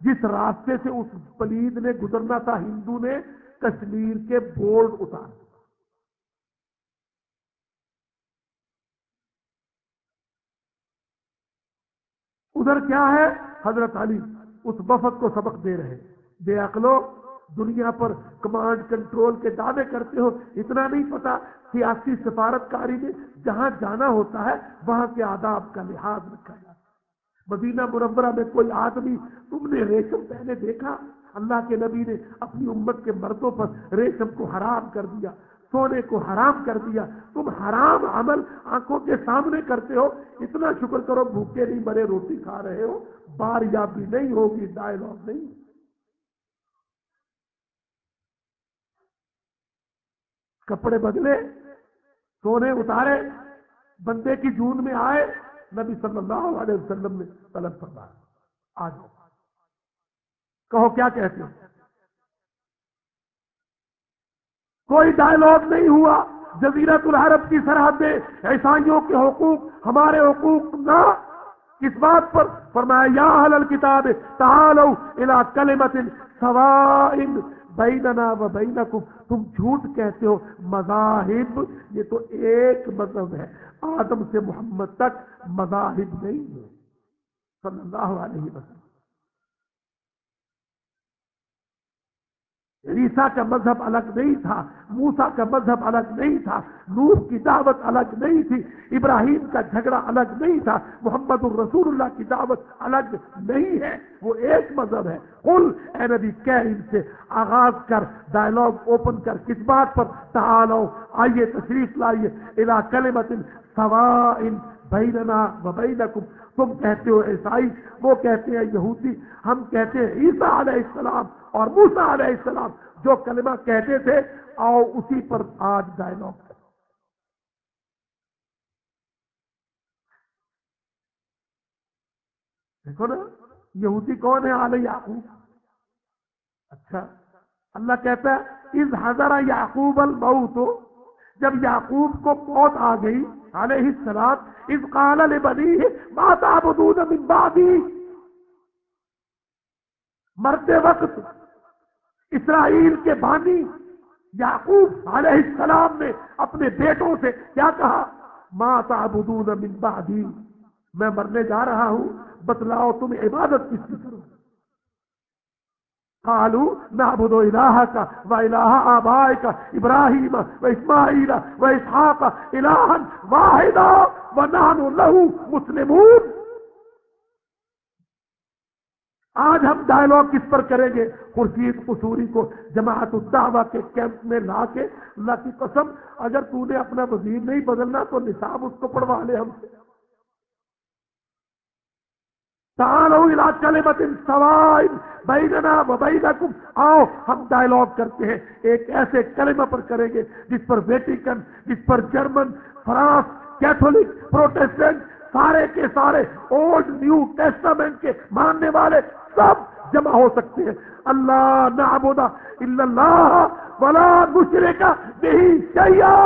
جس راستے سے اس پلید نے گزرنا تھا، ہندو نے کشمیر کے بورڈ اتار ادھر کیا ہے؟ حضرت علی اس وفد کو سبق دے رہے بے عقلو دنیا پر کمانڈ کنٹرول کے دعوے کرتے ہو، اتنا نہیں پتا سیاسی سفارت کاری میں جہاں جانا ہوتا ہے، وہاں کے آداب کا لحاظ رکھا جاتا ہے۔ مدینہ مربرہ میں کوئی آدمی، تم نے ریشم پہنے دیکھا؟ اللہ کے نبی نے اپنی امت کے مردوں پر ریشم کو حرام کر دیا، سونے کو حرام کر دیا۔ تم حرام عمل آنکھوں کے سامنے کرتے ہو، اتنا شکر کرو بھوکے نہیں مرے، روٹی کھا رہے ہو، بار یا بھی نہیں ہوگی ڈائلگ نہیں۔ کپڑے بدلے، سونے اتارے، بندے کی جون میں آئے، نبی صلی اللہ علیہ وسلم نے طلب فرمایا۔ آ جاؤ۔ کہو کیا کہتے ہو؟ کوئی ڈائلگ نہیں ہوا۔ جزیرت العرب کی سرحدیں عیسائیوں کے حقوق، ہمارے حقوق نہ۔ اس بات پر فرمایا، یا اہل الکتاب تعالوا الى کلمت سوائن بیننا و بینکم، تم جھوٹ کہتے ہو، مذاہب، یہ تو ایک مذہب ہے۔ آدم سے محمد تک مذاہب نہیں ہے۔ صلی اللہ علیہ وسلم۔ عیسا کا مذہب الگ نہیں تھا موسا کا مذہب الگ نہیں تھا، نوح کی دعوت الگ نہیں تھی، ابراہیم کا جھگڑا الگ نہیں تھا، محمد الرسول اللہ کی دعوت الگ نہیں ہے، وہ ایک مذہب ہے۔ قل، اے نبی، کہہ ان سے، آغاز کر ڈائلگ اوپن کر کس بات پر تعالو، آئیے تشریف لائیے الا کلمت سوائن بیننا و بینکم تم کہتے ہو عیسائی، وہ کہتے ہیں یہودی، ہم کہتے ہیں عیسیٰ علیہ السلام اور موسا علیہ السلام، جو کلمہ کہتے تھے، آؤ اسی پر آج ڈائلگ دیکھو نا، یہودی کون ہے؟ آل یعقوب۔ اچھا اللہ کہتا ہے اس حضر یعقوب الموت، جب یعقوب کو موت آ گئی علیہ السلام اس قال لبنی ماتا بدون من بعدی؟ مرتے وقت اسرائیل کے بانی یعقوب علیہ السلام نے اپنے بیٹوں سے کیا کہا؟ ماتا بدون من بعدی، میں مرنے جا رہا ہوں، بتلاؤ تم عبادت کس کی کرو؟ کالو نعبد الہا و الہ آبائے کا ابراہیم و اسماعیل و اسحاق الہا واحدہ و نحن لہو مسلمون۔ آج ہم ڈائلگ کس پر کریں گے؟ خورشید قصوری کو، جماعت الدعوہ کے کیمپ میں لا کے۔ اللہ کی قسم، اگر تو نے اپنا وزیر نہیں بدلنا تو نصاب اس کو پڑھوا لے ہم۔ سے تعالوا الى كلمه بیننا و بینکم آؤ، ہم ڈائلگ کرتے ہیں. ایک ایسے کلمہ پر کریں گے جس پر ویٹیکن جس پر جرمن فرانس کیتھولک پروٹیسٹنٹ سارے کے سارے اولڈ نیو ٹیسٹامنٹ کے ماننے والے سب جمع ہو سکتے ہیں. اللہ نعبد الا اللہ ولا نشرک نہیں چاہیے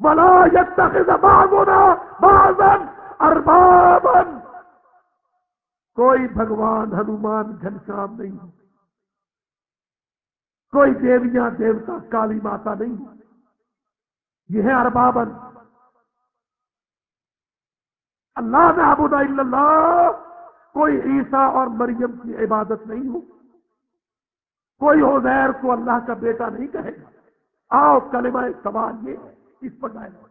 ولا يتخذ بعضنا بعضا. اربابن کوئی بھگوان ہنومان گھنشام نہیں کوئی دیویاں دیوتا کالی ماتا نہیں یہ ہے اربابن اللہ میں اللہ۔ کوئی عیسیٰ اور مریم کی عبادت نہیں ہو کوئی حضیر کو اللہ کا بیٹا نہیں کہے گا۔ آؤ کلمہ سوال یہ ہے اس پر ڈائلگ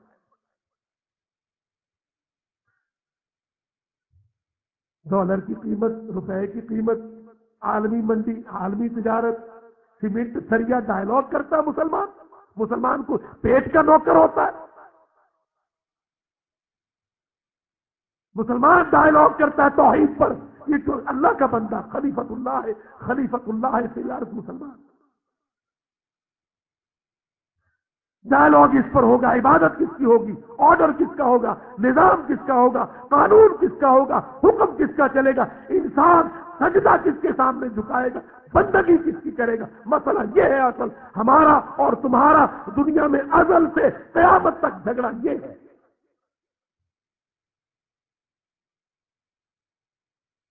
ڈالر کی قیمت، روپے کی قیمت، عالمی منڈی، عالمی تجارت، سیمنٹ، سریا ڈائلگ کرتا ہے مسلمان۔ مسلمان کو پیٹ کا نوکر ہوتا ہے۔ مسلمان ڈائلگ کرتا ہے توحید پر۔ یہ تو اللہ کا بندہ خلیفت اللہ ہے خلیفت اللہ ہے سیارت مسلمان ڈائلگ اس پر ہوگا؟ عبادت کس کی ہوگی؟ آرڈر کس کا ہوگا؟ نظام کس کا ہوگا؟ قانون کس کا ہوگا؟ حکم کس کا چلے گا؟ انسان سجدہ کس کے سامنے جھکائے گا؟ بندگی کس کی کرے گا؟ مسئلہ یہ ہے اصل، ہمارا اور تمہارا دنیا میں ازل سے قیامت تک جھگڑا یہ ہے۔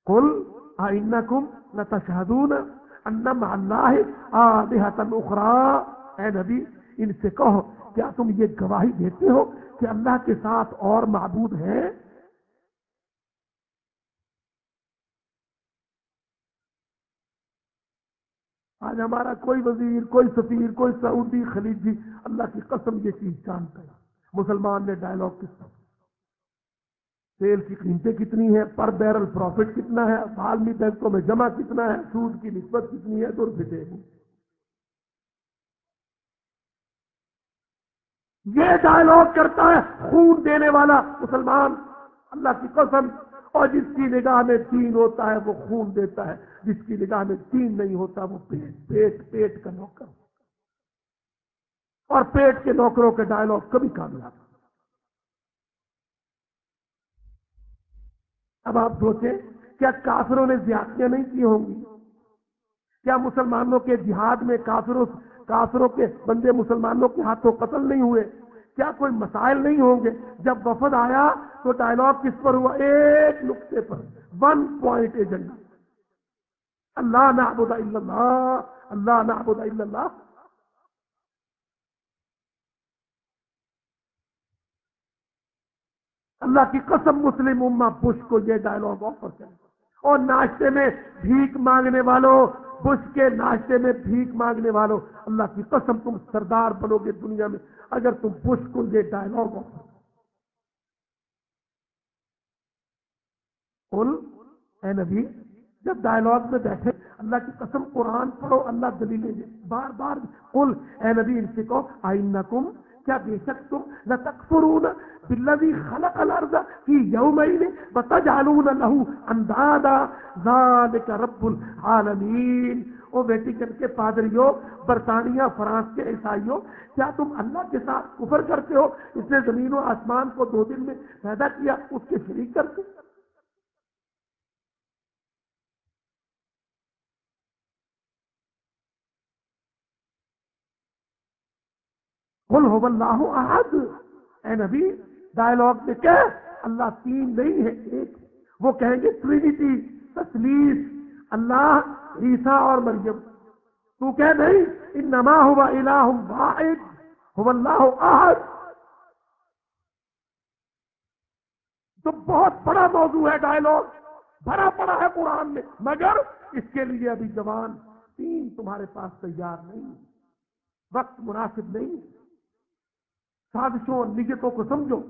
کل آئین کم لتشہدون انم اللہ آدھا اے نبی ان سے کہو، کیا تم یہ گواہی دیتے ہو کہ اللہ کے ساتھ اور معبود ہے آج ہمارا کوئی وزیر، کوئی سفیر، کوئی سعودی خلیجی جی اللہ کی قسم یہ چیز جانتا ہے۔ مسلمان نے ڈائلگ کس طرح؟ تیل کی قیمتیں کتنی ہیں؟ پر بیرل پروفٹ کتنا ہے؟ عالمی بینکوں میں جمع کتنا ہے؟ سود کی نسبت کتنی ہے؟ دور فٹے یہ ڈائلگ کرتا ہے، خون دینے والا مسلمان۔ اللہ کی قسم، اور جس کی نگاہ میں تین ہوتا ہے، وہ خون دیتا ہے۔ جس کی نگاہ میں تین نہیں ہوتا، وہ پیٹ پیٹ پیٹ کا نوکر۔ اور پیٹ کے نوکروں کے ڈائلگ کبھی کامیاب اب آپ سوچیں، کیا کافروں نے زیادتیاں نہیں کی ہوں گی؟ کیا مسلمانوں کے جہاد میں کافروں کافروں کے بندے مسلمانوں کے ہاتھوں قتل نہیں ہوئے۔ کیا کوئی مسائل نہیں ہوں گے؟ جب وفد آیا تو ڈائلگ کس پر ہوا؟ ایک نقطے پر۔ ون پوائنٹ ایجنڈا اللہ نعبد الا اللہ۔ اللہ نعبد الا اللہ۔ اللہ کی قسم مسلم اما بش کو یہ ڈائلگ آفر کرے اور ناشتے میں بھیک مانگنے والوں بش کے ناشتے میں بھیک مانگنے والوں اللہ کی قسم، تم سردار بنو گے دنیا میں اگر تم بش کو یہ ڈائلگ آفر اے نبی، جب ڈائلگ میں بیٹھے، اللہ کی قسم، قرآن پڑھو، اللہ دلیلیں بار بار قل، اے نبی، ان سے کہو آئین کیا بے شک تم لتکفرون بالذی خلق الارض فی یومین وتجعلون له اندادا، ذالک رب العالمین. او ویٹیکن کے پادریوں برطانیہ، فرانس کے عیسائیوں کیا تم اللہ کے ساتھ کفر کرتے ہو؟ اس نے زمین و آسمان کو دو دن میں پیدا کیا، اس کے شریک کرتے کل ہو اللہ احد۔ اے نبی ڈائلگ میں کہ اللہ تین نہیں ہے، ایک۔ وہ کہیں گے ٹرینٹی تسلیس۔ اللہ عیسا اور مریم۔ تو کہ نہیں ان نما ہوا الہ واحد ہو اللہ احد۔ تو بہت بڑا موضوع ہے ڈائلگ بھرا پڑا ہے قرآن میں۔ مگر اس کے لیے ابھی جوان تین تمہارے پاس تیار نہیں۔ وقت مناسب نہیں۔ سازشوں اور نیتوں کو سمجھو۔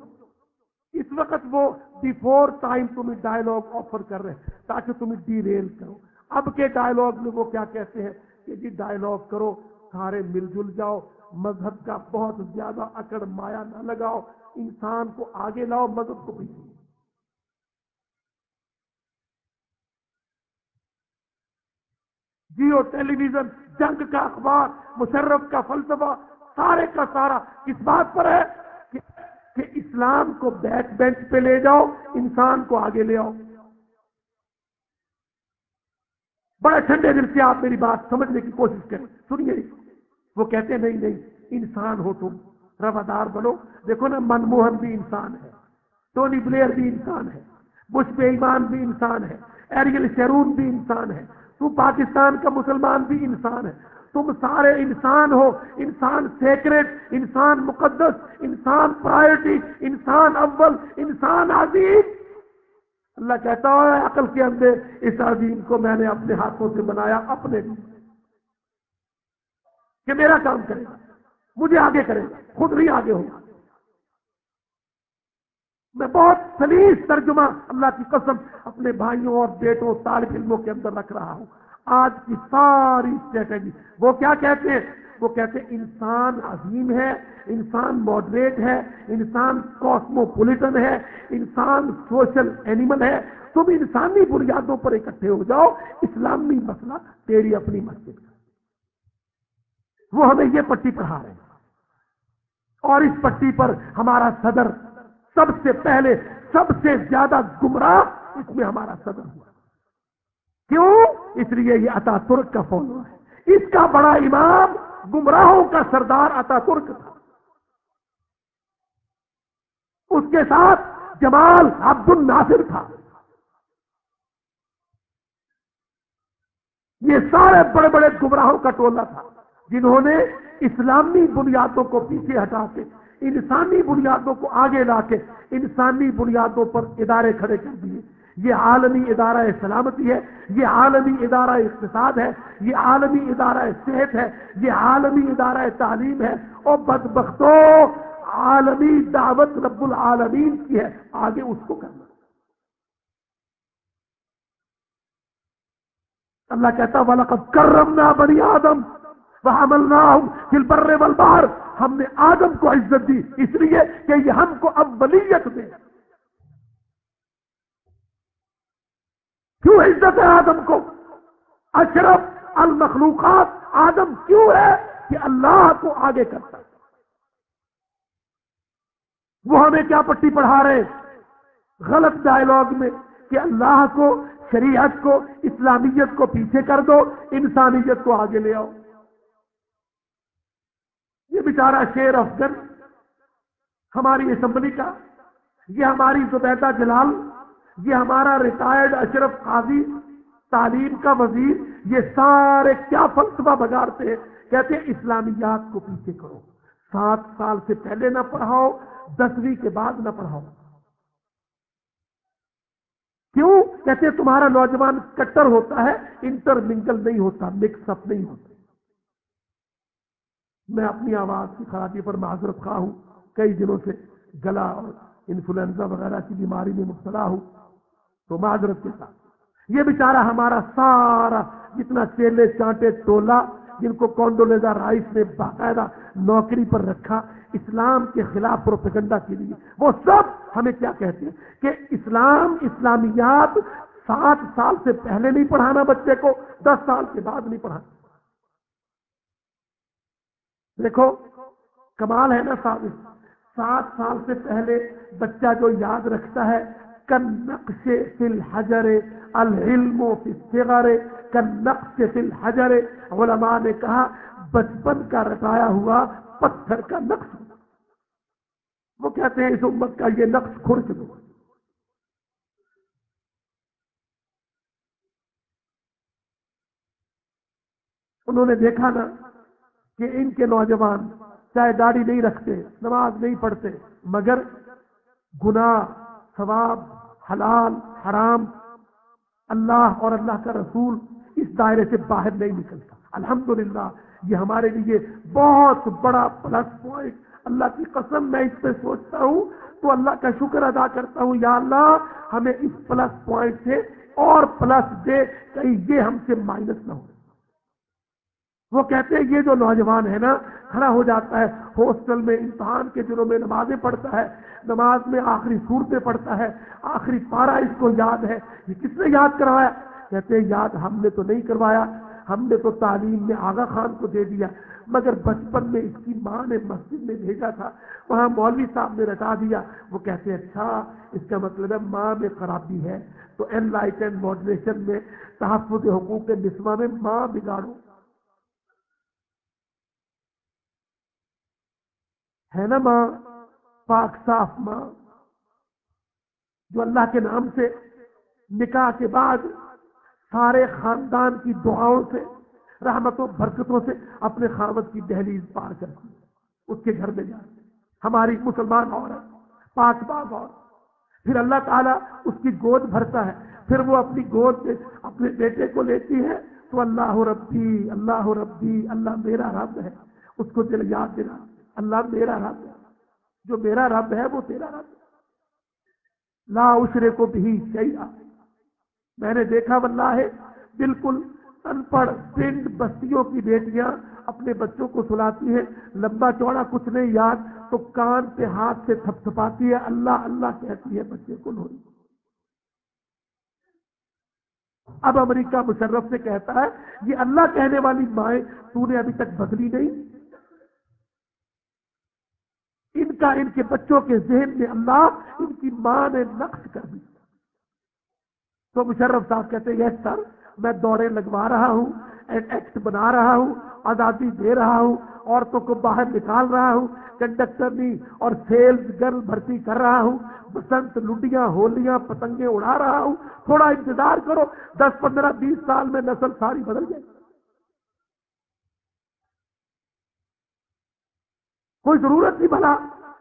اس وقت وہ بفور ٹائم تمہیں ڈائلگ آفر کر رہے ہیں تاکہ تمہیں ڈی ریل کرو۔ اب کے ڈائلگ میں وہ کیا کہتے ہیں کہ جی ڈائلگ کرو، سارے مل جل جاؤ، مذہب کا بہت زیادہ اکڑ مایا نہ لگاؤ، انسان کو آگے لاؤ، مذہب کو پیچھے۔ جیو ٹیلی ویژن، جنگ کا اخبار، مشرف کا فلسفہ سارے کا سارا کس بات پر ہے؟ کہ اسلام کو بیک بینچ پہ لے جاؤ، انسان کو آگے لے آؤ۔ بڑے ٹھنڈے دل سے آپ میری بات سمجھنے کی کوشش کریں۔ سنیے، وہ کہتے نہیں نہیں، انسان ہو تم، روادار بنو۔ دیکھو نا، منموہن بھی انسان ہے، ٹونی بلیئر بھی انسان ہے، بش بے ایمان بھی انسان ہے، ایریل شیرون بھی انسان ہے، تو پاکستان کا مسلمان بھی انسان ہے۔ تم سارے انسان ہو، انسان سیکرٹ، انسان مقدس، انسان پرائرٹی انسان اول، انسان عظیم۔ اللہ کہتا ہے، عقل کے اندر اس عظیم کو میں نے اپنے ہاتھوں سے بنایا، اپنے کہ میرا کام کرے گا مجھے آگے کرے گا خود نہیں آگے ہوگا میں بہت سلیس ترجمہ اللہ کی قسم اپنے بھائیوں اور بیٹوں، طالب علموں کے اندر رکھ رہا ہوں۔ آج کی ساری اسٹریٹجی وہ کیا کہتے ہیں؟ وہ کہتے ہیں انسان عظیم ہے، انسان ماڈریٹ ہے، انسان کاسموپولیٹن ہے، انسان سوشل اینیمل ہے۔ تم انسانی بنیادوں پر اکٹھے ہو جاؤ، اسلامی مسئلہ تیری اپنی مسجد کا۔ وہ ہمیں یہ پٹی پڑھا رہے ہیں۔ اور اس پٹی پر ہمارا صدر سب سے پہلے، سب سے زیادہ گمراہ اس میں ہمارا صدر ہوا۔ کیوں؟ اس لیے یہ اتا ترک کا فالو ہے۔ اس کا بڑا امام گمراہوں کا سردار اتا ترک تھا۔ اس کے ساتھ جمال عبد الناصر تھا۔ یہ سارے بڑے بڑے گمراہوں کا ٹولہ تھا، جنہوں نے اسلامی بنیادوں کو پیچھے ہٹا کے، انسانی بنیادوں کو آگے لا کے انسانی بنیادوں پر ادارے کھڑے کر دیے۔ یہ عالمی ادارہ سلامتی ہے، یہ عالمی ادارہ اقتصاد ہے، یہ عالمی ادارہ صحت ہے، یہ عالمی ادارہ تعلیم ہے۔ اور بدبختوں عالمی دعوت رب العالمین کی ہے۔ آگے اس کو کرنا۔ اللہ کہتا والا کب کرمنا بنی آدم وہ ہم نے آدم کو عزت دی، اس لیے کہ یہ ہم کو اب ولیت دے۔ کیوں عزت ہے آدم کو؟ اشرف المخلوقات آدم کیوں ہے کہ اللہ کو آگے کرتا ہے؟ وہ ہمیں کیا پٹی پڑھا رہے غلط ڈائلگ میں کہ اللہ کو، شریعت کو، اسلامیت کو پیچھے کر دو، انسانیت کو آگے لے آؤ۔ یہ بیچارہ شیر افغن ہماری اسمبلی کا، یہ ہماری زبیدہ جلال یہ ہمارا ریٹائرڈ اشرف قاضی تعلیم کا وزیر، یہ سارے کیا فلسفہ بگاڑتے ہیں؟ کہتے ہیں اسلامیات کو پیچھے کرو۔ سات سال سے پہلے نہ پڑھاؤ، دسویں کے بعد نہ پڑھاؤ۔ کیوں؟ کہتے ہیں تمہارا نوجوان کٹر ہوتا ہے انٹر منگل نہیں ہوتا مکس اپ نہیں ہوتا۔ میں اپنی آواز کی خرابی پر معذرت خواہ ہوں۔ کئی دنوں سے گلا اور انفلوئنزا وغیرہ کی بیماری میں مبتلا ہوں۔ تو معذرت کے ساتھ۔ یہ بیچارہ ہمارا سارا جتنا چیلے، چانٹے، ٹولا جن کو کونڈولیزا رائس نے باقاعدہ نوکری پر رکھا، اسلام کے خلاف پروپیگنڈا کے لیے، وہ سب ہمیں کیا کہتے ہیں؟ کہ اسلام، اسلامیات سات سال سے پہلے نہیں پڑھانا بچے کو، دس سال کے بعد نہیں پڑھانا۔ دیکھو، کمال ہے نا ثابت سات سال سے پہلے بچہ جو یاد رکھتا ہے کن نقش الحجر، العلم فی الصغر کن نقش الحجر. علماء نے کہا، بچپن کا رٹایا ہوا پتھر کا نقش وہ کہتے ہیں، اس امت کا یہ نقش کھرچ دو۔ انہوں نے دیکھا نا کہ ان کے نوجوان چاہے داڑھی نہیں رکھتے، نماز نہیں پڑھتے، مگر گناہ ثواب، حلال، حرام، اللہ اور اللہ کا رسول اس دائرے سے باہر نہیں نکلتا۔ الحمدللہ، یہ ہمارے لیے بہت بڑا پلس پوائنٹ۔ اللہ کی قسم، میں اس پہ سوچتا ہوں تو اللہ کا شکر ادا کرتا ہوں، یا اللہ، ہمیں اس پلس پوائنٹ سے اور پلس دے کہیں یہ ہم سے مائنس نہ ہو۔ وہ کہتے ہیں یہ جو نوجوان ہے نا، کھڑا ہو جاتا ہے، ہاسٹل میں، امتحان کے دنوں میں نمازیں پڑھتا ہے، نماز میں آخری صورتیں پڑھتا ہے، آخری پارا اس کو یاد ہے۔ یہ کس نے یاد کروایا؟ کہتے ہیں، یاد ہم نے تو نہیں کروایا، ہم نے تو تعلیم میں آغا خان کو دے دیا، مگر بچپن میں اس کی ماں نے مسجد میں بھیجا تھا، وہاں مولوی صاحب نے رٹا دیا۔ وہ کہتے ہیں اچھا اس کا مطلب ہے ماں میں خرابی ہے، تو این لائٹ اینڈ ماڈریشن میں تحفظ حقوق کے نسواں میں ماں بگاڑو ہے نا ماں؟ پاک صاف ماں۔ جو اللہ کے نام سے نکاح کے بعد سارے خاندان کی دعاؤں سے، رحمتوں، برکتوں سے اپنے خامد کی دہلیز پار کرتی ہے اس کے گھر میں جاتی ہماری مسلمان عورت، پاک باغ اور پھر اللہ تعالیٰ اس کی گود بھرتا ہے۔ پھر وہ اپنی گود سے اپنے بیٹے کو لیتی ہے۔ تو اللہ ربی اللہ ربی، اللہ میرا رب ہے۔ اس کو دل یاد دینا اللہ میرا رب ہے۔ جو میرا رب ہے وہ تیرا رب ہے۔ لا اشرے کو بھی چاہیے میں نے دیکھا واللہ ہے، بالکل ان پڑھ پنڈ بستیوں کی بیٹیاں اپنے بچوں کو سلاتی ہیں۔ لمبا چوڑا کچھ نہیں، یاد، تو کان پہ ہاتھ سے تھپ تھپاتی ہے۔ اللہ اللہ کہتی ہے، بچے کو لوری اب امریکہ مشرف سے کہتا ہے، یہ اللہ کہنے والی مائیں تو نے ابھی تک بدلی نہیں ان کا ان کے بچوں کے ذہن میں اللہ ان کی ماں نے نقش کر دی۔ تو مشرف صاحب کہتے ہیں یس سر میں دوڑے لگوا رہا ہوں ایکٹ بنا رہا ہوں، آزادی دے رہا ہوں، عورتوں کو باہر نکال رہا ہوں کنڈکٹر اور سیلز گرل بھرتی کر رہا ہوں، بسنت لڈیاں، ہولیاں، پتنگیں اڑا رہا ہوں۔ تھوڑا انتظار کرو، دس پندرہ بیس سال میں نسل ساری بدل جائے۔ کوئی ضرورت نہیں بھلا۔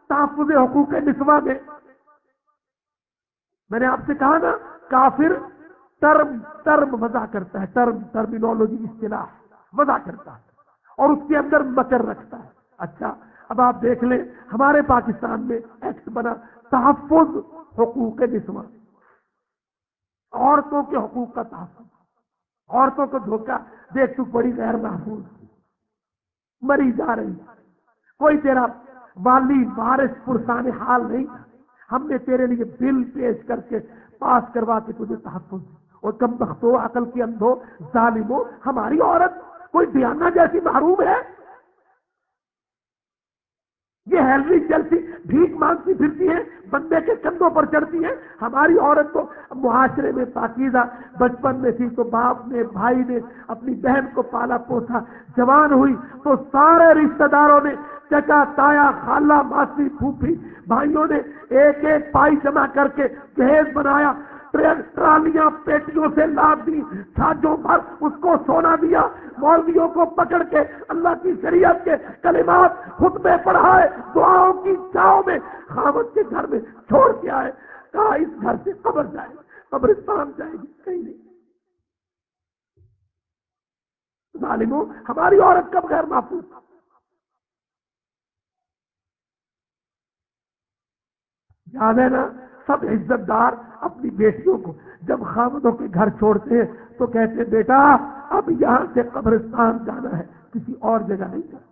تحفظ حقوق نسواں میں میں نے آپ سے کہا نا، کافر ٹرم ٹرم وضع کرتا ہے ٹرم ٹرمینالوجی اصطلاح وضع کرتا ہے اور اس کے اندر مکر رکھتا ہے۔ اچھا اب آپ دیکھ لیں، ہمارے پاکستان میں ایکٹ بنا تحفظ حقوق نسواں۔ عورتوں کے حقوق کا تحفظ، عورتوں کو دھوکہ، دیکھ تو بڑی غیر محفوظ، مری جا رہی۔ کوئی تیرا والی وارث پرسان حال نہیں تھا۔ ہم نے تیرے لیے بل پیش کر کے پاس کروا کے تجھے تحفظ۔ اور کم بختو عقل کی اندھو ظالمو، ہماری عورت کوئی دیانہ جیسی محروم ہے؟ یہ ہیلری چلتی بھیک مانگتی پھرتی ہے بندے کے کندھوں پر چڑھتی ہے ہماری عورت تو معاشرے میں پاکیزہ، بچپن میں تھی تو باپ نے، بھائی نے اپنی بہن کو پالا، پوسا، جوان ہوئی تو سارے رشتہ داروں نے چچا، تایا، خالہ، ماسی، پھوپھی، بھائیوں نے ایک ایک پائی جمع کر کے جہیز بنایا۔ ٹرالیاں پیٹیوں سے لاد دی، ساجوں پر اس کو سونا دیا، مولویوں کو پکڑ کے اللہ کی شریعت کے کلمات خود میں پڑھائے، دعاؤں کی چاؤں میں خامد کے گھر میں چھوڑ کے آئے، کہا اس گھر سے قبر جائے، قبرستان جائے گی، کہیں نہیں۔ ظالموں، ہماری عورت کب غیر محفوظ۔ یاد ہے نا، سب عزت دار اپنی بیٹیوں کو جب خامدوں کے گھر چھوڑتے ہیں تو کہتے بیٹا، اب یہاں سے قبرستان جانا ہے، کسی اور جگہ نہیں جانا۔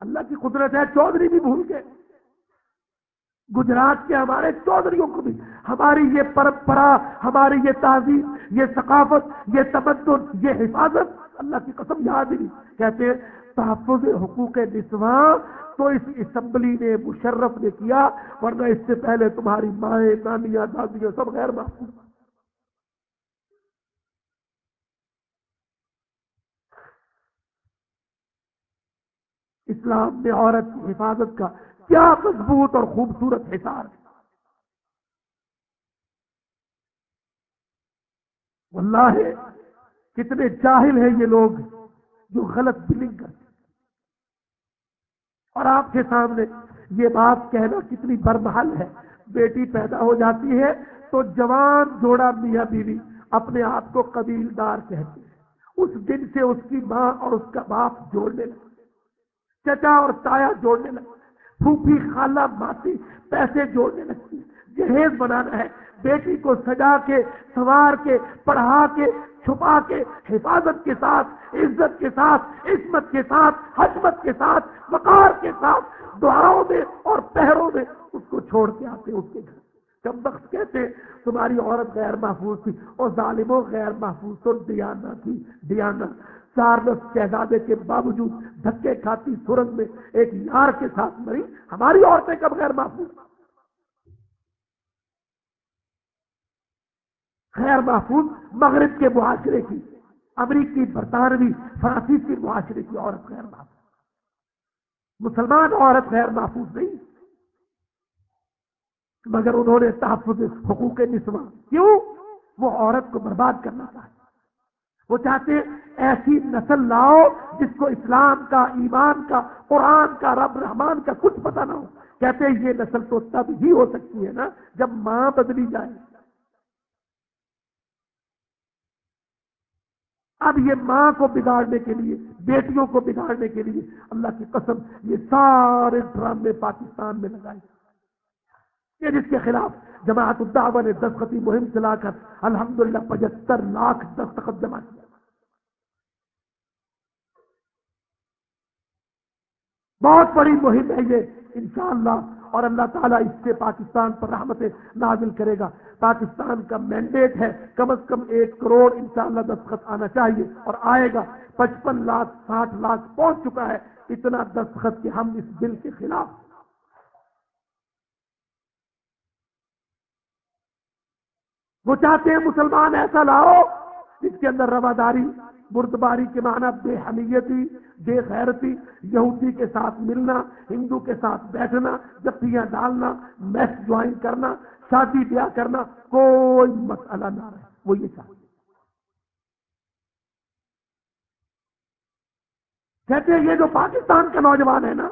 اللہ کی قدرت ہے چودھری بھی بھول گئے۔ گجرات کے ہمارے چودھریوں کو بھی ہماری یہ پرمپرا، ہماری یہ تہذیب یہ ثقافت، یہ تمدن، یہ حفاظت اللہ کی قسم یاد ہی کہتے ہیں تحفظ حقوق نسواں تو اس اسمبلی نے، مشرف نے کیا، ورنہ اس سے پہلے تمہاری مائیں، نانیاں، دادیاں سب غیر محفوظ اسلام میں عورت کی حفاظت کا کیا مضبوط اور خوبصورت حسار ہے واللہ، کتنے جاہل ہیں یہ لوگ جو غلط بلنگ کرتے اور آپ کے سامنے یہ بات کہنا کتنی برمحل ہے۔ بیٹی پیدا ہو جاتی ہے تو جوان جوڑا میاں بیوی اپنے آپ کو قبیل دار کہتے ہیں۔ اس دن سے اس کی ماں اور اس کا باپ جوڑنے لگتے چچا اور تایا جوڑنے لگتے پھوپھی خالہ ماسی پیسے جوڑنے لگتی جہیز بنانا ہے۔ بیٹی کو سجا کے، سوار کے، پڑھا کے، چھپا کے، حفاظت کے ساتھ، عزت کے ساتھ، عصمت کے ساتھ حجمت کے ساتھ، وقار کے ساتھ، دعاؤں میں اور پہروں میں اس کو چھوڑ کے آتے اس کے گھر۔ کم وقت کہتے تمہاری عورت غیر محفوظ تھی اور ظالموں غیر محفوظ تو دیانا تھی دیانا چارلس شہزادے کے باوجود دھکے کھاتی سرنگ میں ایک یار کے ساتھ مری۔ ہماری عورتیں کب غیر محفوظ غیر محفوظ مغرب کے معاشرے کی، امریکی برطانوی، فرانسیسی معاشرے کی عورت غیر محفوظ۔ مسلمان عورت غیر محفوظ نہیں، مگر انہوں نے تحفظ حقوق نسواں۔ کیوں؟ وہ عورت کو برباد کرنا چاہتے وہ چاہتے ایسی نسل لاؤ جس کو اسلام کا، ایمان کا، قرآن کا، رب رحمان کا کچھ پتہ نہ ہو۔ کہتے یہ نسل تو تب ہی ہو سکتی ہے نا جب ماں بدلی جائے۔ اب یہ ماں کو بگاڑنے کے لیے، بیٹیوں کو بگاڑنے کے لیے اللہ کی قسم یہ سارے ڈرامے پاکستان میں لگائے یہ جس کے خلاف جماعت الدعوہ نے دستخطی مہم چلا کر الحمدللہ پچہتر لاکھ دستخط جمع کیا بہت بڑی مہم ہے یہ، انشاءاللہ اور اللہ تعالیٰ اس سے پاکستان پر رحمت نازل کرے گا۔ پاکستان کا مینڈیٹ ہے کم از کم ایک کروڑ انشاءاللہ دستخط آنا چاہیے اور آئے گا۔ پچپن لاکھ، ساٹھ لاکھ پہنچ چکا ہے۔ اتنا دستخط کہ ہم اس بل کے خلاف۔ وہ چاہتے ہیں مسلمان ایسا لاؤ جس کے اندر رواداری بردباری کے معنی بے حمیتی، بے غیرتی، یہودی کے ساتھ ملنا، ہندو کے ساتھ بیٹھنا، جپیاں ڈالنا میس جوائن کرنا، شادی بیاہ کرنا، کوئی مسئلہ نہ رہے، وہ یہ چاہتے کہتے ہیں یہ جو پاکستان کا نوجوان ہے نا،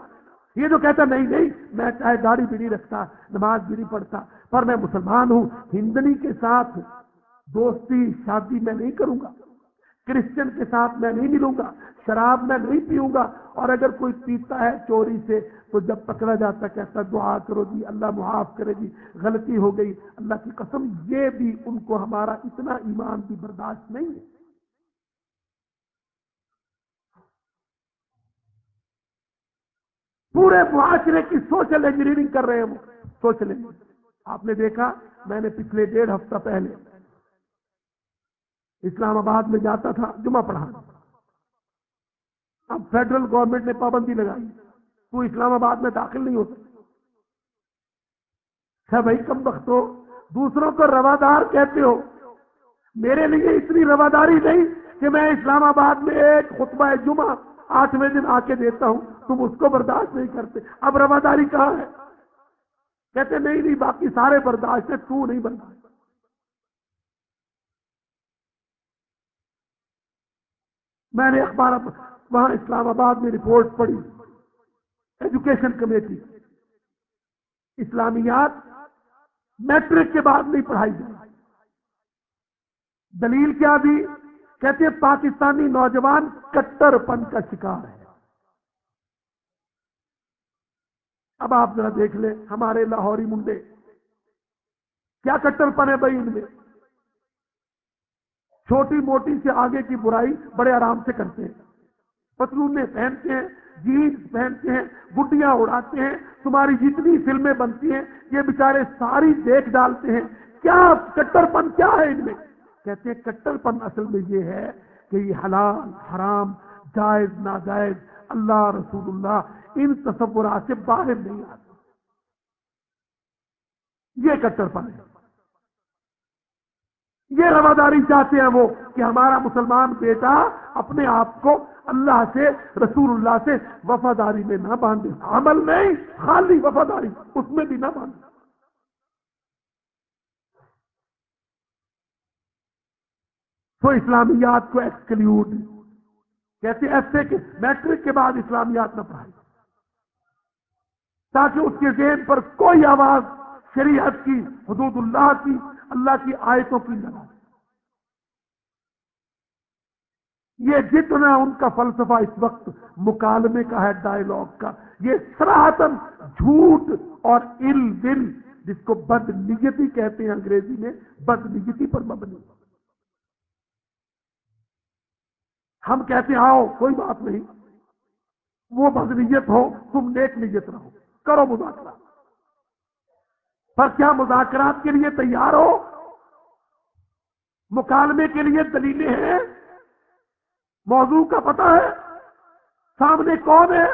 یہ جو کہتا نہیں نہیں، میں چاہے داڑھی بھی نہیں رکھتا، نماز بھی نہیں پڑھتا، پر میں مسلمان ہوں، ہندنی کے ساتھ دوستی، شادی میں نہیں کروں گا۔ کرسچن کے ساتھ میں نہیں ملوں گا، شراب میں نہیں پیوں گا۔ اور اگر کوئی پیتا ہے چوری سے، تو جب پکڑا جاتا کہتا دعا کرو جی اللہ معاف کرے گی غلطی ہو گئی۔ اللہ کی قسم، یہ بھی ان کو ہمارا اتنا ایمان بھی برداشت نہیں ہے۔ پورے معاشرے کی سوشل انجینئرنگ کر رہے ہیں وہ۔ Social engineering. آپ نے دیکھا، میں نے پچھلے ڈیڑھ ہفتہ پہلے اسلام آباد میں جاتا تھا، جمعہ پڑھانا اب فیڈرل گورنمنٹ نے پابندی لگائی۔ تو اسلام آباد میں داخل نہیں ہو سکتا اچھا بھائی، کم وقت ہو دوسروں کو روادار کہتے ہو۔ میرے لیے اتنی رواداری نہیں کہ میں اسلام آباد میں ایک خطبہ جمعہ آٹھویں دن آ کے دیتا ہوں۔ تم اس کو برداشت نہیں کرتے۔ اب رواداری کہاں ہے؟ کہتے نہیں نہیں، باقی سارے برداشت ہے تو نہیں برداشت میں نے اخبار وہاں اسلام آباد میں رپورٹ پڑھی۔ ایجوکیشن کمیٹی اسلامیات میٹرک کے بعد نہیں پڑھائی جائے دلیل کیا دی؟ کہتے ہیں پاکستانی نوجوان کٹر پن کا شکار ہے۔ اب آپ ذرا دیکھ لیں ہمارے لاہوری منڈے۔ کیا کٹر پن ہے بھائی ان میں؟ چھوٹی موٹی سے آگے کی برائی بڑے آرام سے کرتے ہیں۔ پتلونے پہنتے ہیں جینس پہنتے ہیں، گڈیاں اڑاتے ہیں، تمہاری جتنی فلمیں بنتی ہیں، یہ بیچارے ساری دیکھ ڈالتے ہیں۔ کیا کٹر پن کیا ہے ان میں؟ کہتے ہیں کٹر پن اصل میں یہ ہے کہ یہ حلال، حرام، جائز، ناجائز، اللہ، رسول اللہ، ان تصورات سے باہر نہیں آتے۔ یہ کٹر پن ہے۔ یہ رواداری چاہتے ہیں وہ کہ ہمارا مسلمان بیٹا اپنے آپ کو اللہ سے، رسول اللہ سے وفاداری میں نہ باندھے۔ عمل نہیں خالی وفاداری، اس میں بھی نہ باندھے۔ تو اسلامیات کو ایکسکلوڈ کہتے ایسے کہ میٹرک کے بعد اسلامیات نہ پڑھائی۔ تاکہ اس کے ذہن پر کوئی آواز شریعت کی، حدود اللہ کی اللہ کی آیتوں کی نہ یہ جتنا ان کا فلسفہ اس وقت مکالمے کا ہے ڈائلگ کا، یہ سراہتن جھوٹ اور ال دل جس کو بد نگتی کہتے ہیں انگریزی میں، بد نگتی پر مبنی۔ ہم کہتے آؤ، کوئی بات نہیں۔ وہ بد نیت ہو، تم نیک نیت رہو۔ کرو مذاکرہ۔ پر کیا مذاکرات کے لیے تیار ہو۔ مکالمے کے لیے دلیلیں ہیں۔ موضوع کا پتہ ہے۔ سامنے کون ہے؟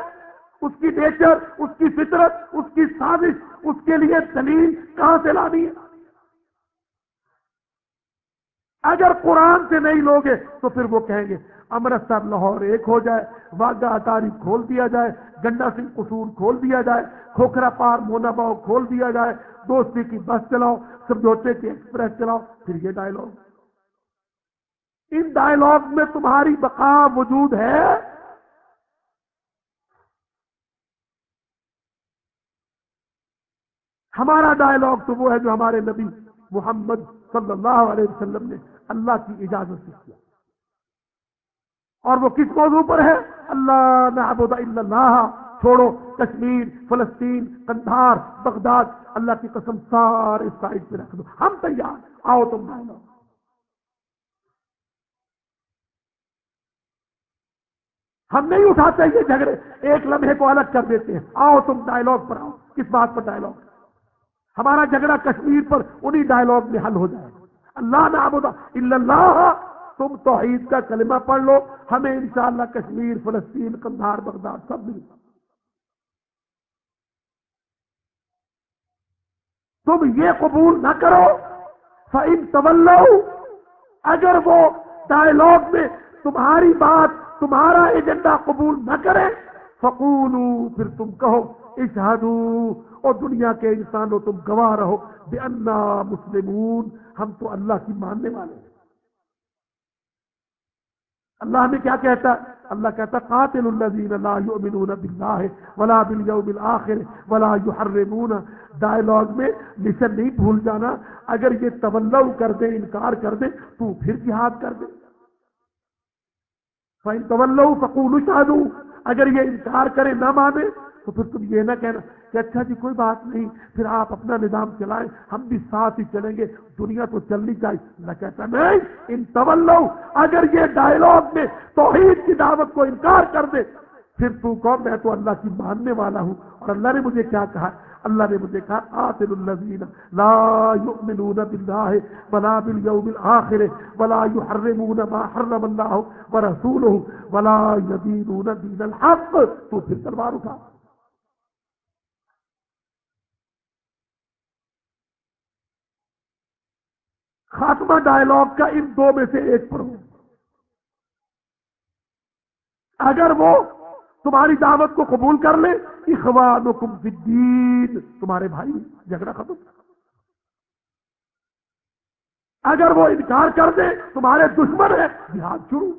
اس کی نیچر اس کی فطرت، اس کی سازش، اس کے لیے دلیل کہاں سے لانی ہے؟ اگر قرآن سے نہیں لوگے تو پھر وہ کہیں گے، امرتسر لاہور ایک ہو جائے واگا اٹاری کھول دیا جائے، گنڈا سنگھ قصور کھول دیا جائے، کھوکھرا پار مونا باؤ کھول دیا جائے دوستی کی بس چلاؤ، سمجھوتے کی ایکسپریس چلاؤ، پھر یہ ڈائلگ ان ڈائلگ میں تمہاری بقا موجود ہے۔ ہمارا ڈائلگ تو وہ ہے جو ہمارے نبی محمد صلی اللہ علیہ وسلم نے اللہ کی اجازت سے کیا۔ اور وہ کس موضوع پر ہے؟ اللہ نعبد الا اللہ۔ چھوڑو۔ کشمیر، فلسطین کندھار بغداد، اللہ کی قسم سارے سائڈ پہ رکھ دو۔ ہم تیار۔ آؤ تم ڈائلگ ہم نہیں اٹھاتے یہ جھگڑے۔ ایک لمحے کو الگ کر دیتے ہیں۔ آؤ تم ڈائلگ پر آؤ۔ کس بات پر ڈائلگ ہمارا جھگڑا کشمیر پر انہی ڈائلگ میں حل ہو جائے۔ اللہ نعبد الا اللہ۔ تم توحید کا کلمہ پڑھ لو۔ ہمیں انشاءاللہ کشمیر، فلسطین کندھار بغداد سب مل تم یہ قبول نہ کرو، فَإِن تَوَلَّوْا، اگر وہ ڈائلگ میں تمہاری بات، تمہارا ایجنڈا قبول نہ کرے فقولو پھر تم کہو اشہدو اور دنیا کے انسانوں تم گواہ رہو بے انا مسلمون، ہم تو اللہ کی ماننے والے ہیں۔ اللہ ہمیں کیا کہتا ہے؟ اللہ کہتا قاتل الذین لا یؤمنون باللہ ولا بالیوم الاخر ولا یحرمون ڈائلاگ میں مشن نہیں بھول جانا۔ اگر یہ تولو کر دے، انکار کر دے، تو پھر جہاد کر دے۔ فَإِن طلو فقول شادو اگر یہ انکار کرے نہ مانے، تو پھر تم یہ نہ کہنا۔ کہ اچھا جی کوئی بات نہیں، پھر آپ اپنا نظام چلائیں، ہم بھی ساتھ ہی چلیں گے، دنیا تو چلنی چاہیے۔ میں کہتا نہیں، ان طلو اگر یہ ڈائلگ میں توحید کی دعوت کو انکار کر دے، پھر تو کون؟ میں تو اللہ کی ماننے والا ہوں۔ اور اللہ نے مجھے کیا کہا؟ اللہ نے مجھے کہا، آتل الذین لا یؤمنون باللہ ولا بالیوم الاخر ولا یحرمون ما حرم اللہ ورسولہ ولا یدینون دین الحق۔ تو پھر تلوار اٹھا۔ خاتمہ ڈائلگ کا ان دو میں سے ایک پڑھو اگر وہ تمہاری دعوت کو قبول کر لے، اخوانکم فی الدین، تمہارے بھائی جھگڑا ختم۔ اگر وہ انکار کر دے، تمہارے دشمن ہے جہاد شروع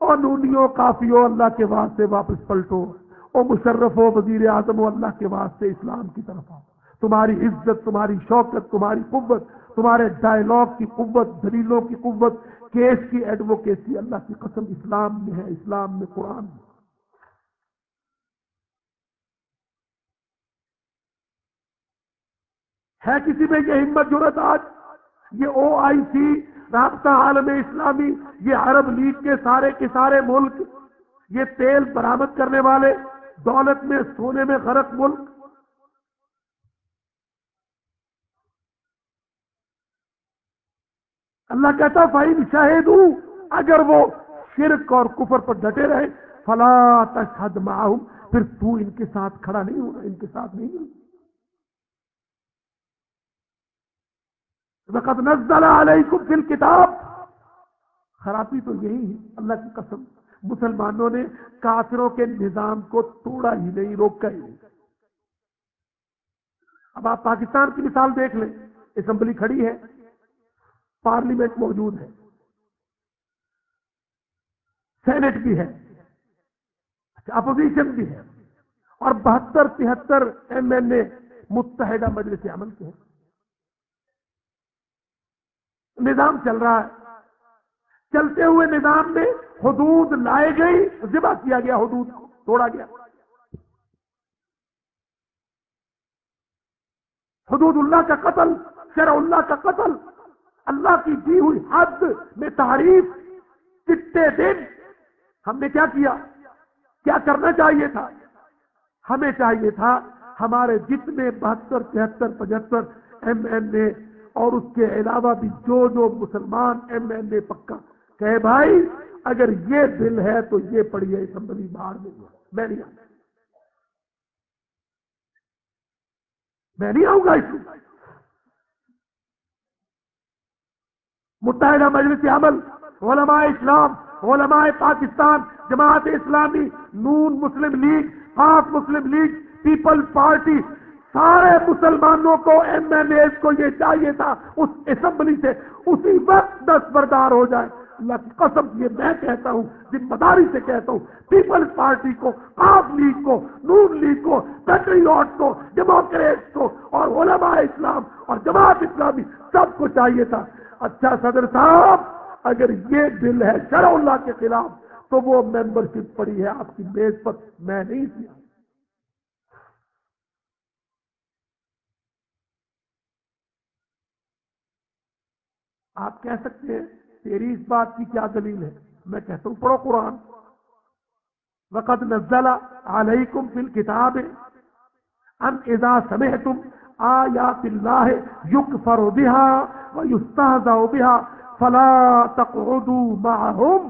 اور نونیوں کافیوں اللہ کے واسطے واپس پلٹو۔ اور مشرف ہو وزیر اعظم اللہ کے واسطے اسلام کی طرف آؤ۔ تمہاری عزت، تمہاری شوکت، تمہاری قوت، تمہارے ڈائلاگ کی قوت، دلیلوں کی قوت، کیس کی ایڈوکیسی اللہ کی قسم اسلام میں ہے، اسلام میں قرآن میں۔ ہے کسی میں یہ ہمت ضرورت آج؟ یہ او آئی سی رابطہ عالم اسلامی، یہ عرب لیگ کے سارے کے سارے ملک، یہ تیل برامد کرنے والے، دولت میں، سونے میں غرق ملک اللہ کہتا فائن شاہد اگر وہ شرک اور کفر پر ڈٹے رہے، فلا تشہد معاہم پھر تو ان کے ساتھ کھڑا نہیں ہونا، ان کے ساتھ نہیں ہونا وقت نزل علیکم فی الکتاب خرابی تو یہی ہے، اللہ کی قسم، مسلمانوں نے کافروں کے نظام کو توڑا ہی نہیں، روکا ہی نہیں۔ اب آپ پاکستان کی مثال دیکھ لیں، اسمبلی کھڑی ہے۔ پارلیمنٹ موجود ہے۔ سینٹ بھی ہے۔ اچھا، اپوزیشن بھی ہے۔ اور بہتر تہتر ایم ایل اے متحدہ مجلس عمل کے ہیں۔ نظام چل رہا ہے۔ چلتے ہوئے نظام میں حدود لائے گئی ذبح کیا گیا، حدود کو توڑا گیا۔ حدود اللہ کا قتل، شرع اللہ کا قتل۔ اللہ کی دی ہوئی حد میں تعریف کتنے دن ہم نے کیا کیا؟ کیا کرنا چاہیے تھا؟ ہمیں چاہیے تھا ہمارے جتنے بہتر، تہتر، پچہتر ایم این اے اور اس کے علاوہ بھی جو جو مسلمان ایم این اے پکا۔ کہ بھائی، اگر یہ بل ہے تو یہ پڑھیے اسمبلی باہر میں میں نہیں آؤں میں نہیں آؤں گا اس میں متحدہ مجلس عمل، علماء اسلام، علماء پاکستان، جماعت اسلامی، نون مسلم لیگ، خاص مسلم لیگ، پیپلز پارٹی، سارے مسلمانوں کو ایم این اے کو یہ چاہیے تھا، اس اسمبلی سے اسی وقت دس بردار ہو جائے۔ اللہ کی قسم، یہ میں کہتا ہوں، ذمہ داری سے کہتا ہوں، پیپلز پارٹی کو آپ لیگ کو، نون لیگ کو، پیٹریوٹ کو ڈیموکریٹ کو اور علماء اسلام اور جماعت اسلامی، سب کو چاہیے تھا۔ اچھا صدر صاحب، اگر یہ بل ہے شرع اللہ کے خلاف، تو وہ ممبر شپ پڑی ہے آپ کی میز پر، میں نہیں کیا آپ کہہ سکتے ہیں، تیری اس بات کی کیا دلیل ہے؟ میں کہتا ہوں، پڑھو قرآن۔ وقت نزل علیکم فی الکتاب ان اذا سمعتم آیات اللہ یکفر بها ویستہزا بها فلا تقعدوا معهم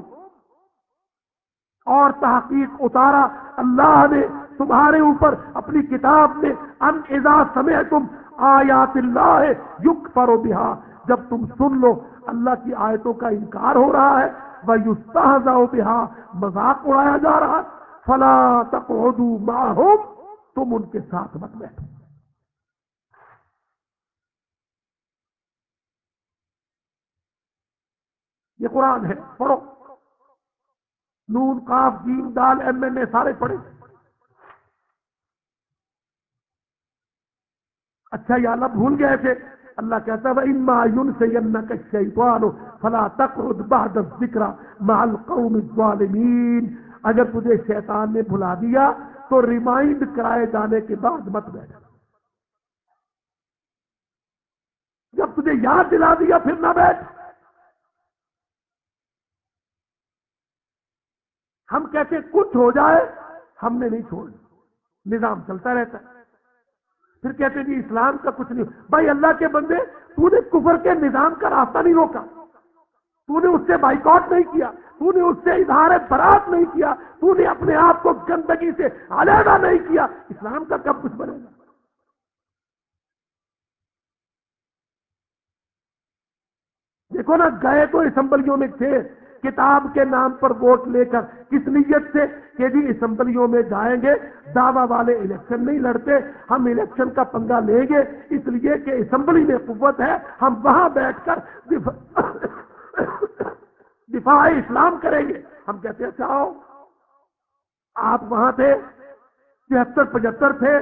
اور تحقیق اتارا، اللہ نے تمہارے اوپر اپنی کتاب میں، ان اذا سمعتم آیات اللہ یکفر بها جب تم سن لو، اللہ کی آیتوں کا انکار ہو رہا ہے وہ یوستہ بہا، مذاق اڑایا جا رہا۔ فلا تقعدوا معهم تم ان کے ساتھ مت بیٹھو۔ یہ قرآن ہے، پڑھو۔ نون کاف جیم، دال، ایم این اے، سارے پڑھے اچھا یہ اللہ بھول گئے تھے۔ اللہ کہتا ہے اما ينسينك الشيطان فلا تقعد بعد الذكر مع القوم الظالمين۔ اگر تجھے شیطان نے بھلا دیا، تو ریمائنڈ کرائے جانے کے بعد مت بیٹھ۔ جب تجھے یاد دلا دیا، پھر نہ بیٹھ۔ ہم کہتے کچھ ہو جائے، ہم نے نہیں چھوڑنا۔ نظام چلتا رہتا ہے۔ پھر کہتے جی اسلام کا کچھ نہیں۔ بھائی اللہ کے بندے، تو نے کفر کے نظام کا راستہ نہیں روکا۔ تو نے اس سے بائیکاٹ نہیں کیا۔ تو نے اس سے اظہار برات نہیں کیا۔ تو نے اپنے آپ کو گندگی سے علیحدہ نہیں کیا۔ اسلام کا کب کچھ بنے گا؟ دیکھو نا، گئے تو اسمبلیوں میں تھے۔ کتاب کے نام پر ووٹ لے کر کس نیت سے کہ جی اسمبلیوں میں جائیں گے، دعوی والے الیکشن نہیں لڑتے، ہم الیکشن کا پنگا لیں گے، اس لیے کہ اسمبلی میں قوت ہے، ہم وہاں بیٹھ کر دفاع اسلام کریں گے۔ ہم کہتے ہیں اچھا چاہو آپ وہاں تھے، تہتر، پچہتر تھے،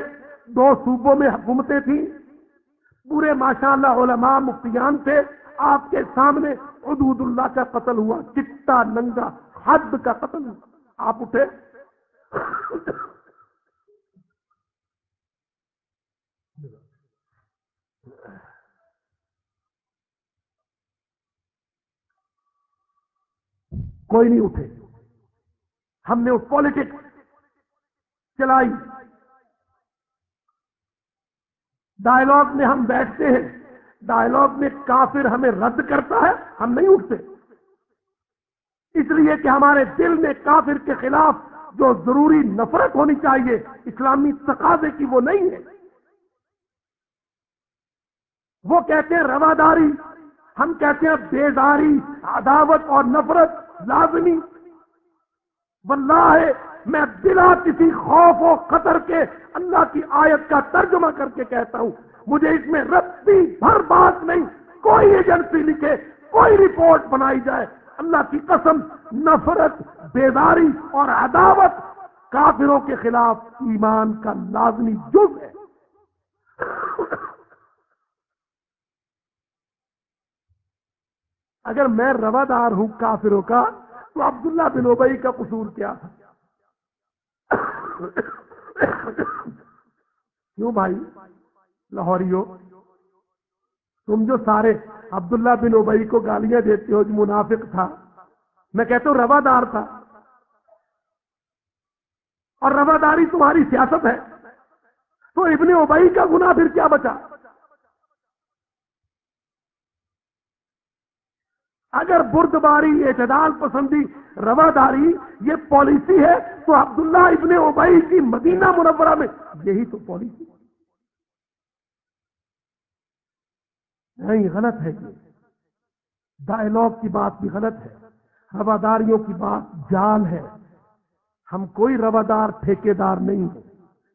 دو صوبوں میں حکومتیں تھیں۔ پورے ماشاء اللہ علماء مفتیان تھے۔ آپ کے سامنے حدود اللہ کا قتل ہوا چٹا ننگا، حد کا قتل ہوا۔ آپ اٹھے۔ کوئی نہیں اٹھے۔ ہم نے اس پالیٹکس چلائی۔ ڈائلگ میں ہم بیٹھتے ہیں۔ ڈائلگ میں کافر ہمیں رد کرتا ہے، ہم نہیں اٹھتے۔ اس لیے کہ ہمارے دل میں کافر کے خلاف جو ضروری نفرت ہونی چاہیے، اسلامی تقاضے کی وہ نہیں ہے۔ وہ کہتے ہیں رواداری، ہم کہتے ہیں بیداری عداوت اور نفرت لازمی۔ واللہ ہے میں بلا کسی خوف و خطر کے اللہ کی آیت کا ترجمہ کر کے کہتا ہوں۔ مجھے اس میں ربی بھر بات نہیں۔ کوئی ایجنسی لکھے، کوئی رپورٹ بنائی جائے۔ اللہ کی قسم، نفرت، بیداری اور عداوت کافروں کے خلاف ایمان کا لازمی جز ہے۔ اگر میں روادار ہوں کافروں کا، تو عبداللہ بن اوبئی کا قصور کیا؟ تھا کیوں بھائی؟ لاہوری ہو تم جو سارے عبداللہ بن اوبئی کو گالیاں دیتے ہو، جو منافق تھا، میں کہتا ہوں روادار تھا۔ اور رواداری تمہاری سیاست ہے۔ تو ابن اوبئی کا گنا پھر کیا بچا؟ اگر بردباری، اعتدال پسندی رواداری یہ پالیسی ہے، تو عبداللہ ابن اوبئی کی مدینہ منورہ میں یہی تو پالیسی۔ نہیں غلط ہے جی۔ یہ ڈائلگ کی بات بھی غلط ہے۔ رواداریوں کی بات جال ہے۔ ہم کوئی روادار ٹھیکے دار نہیں ہیں۔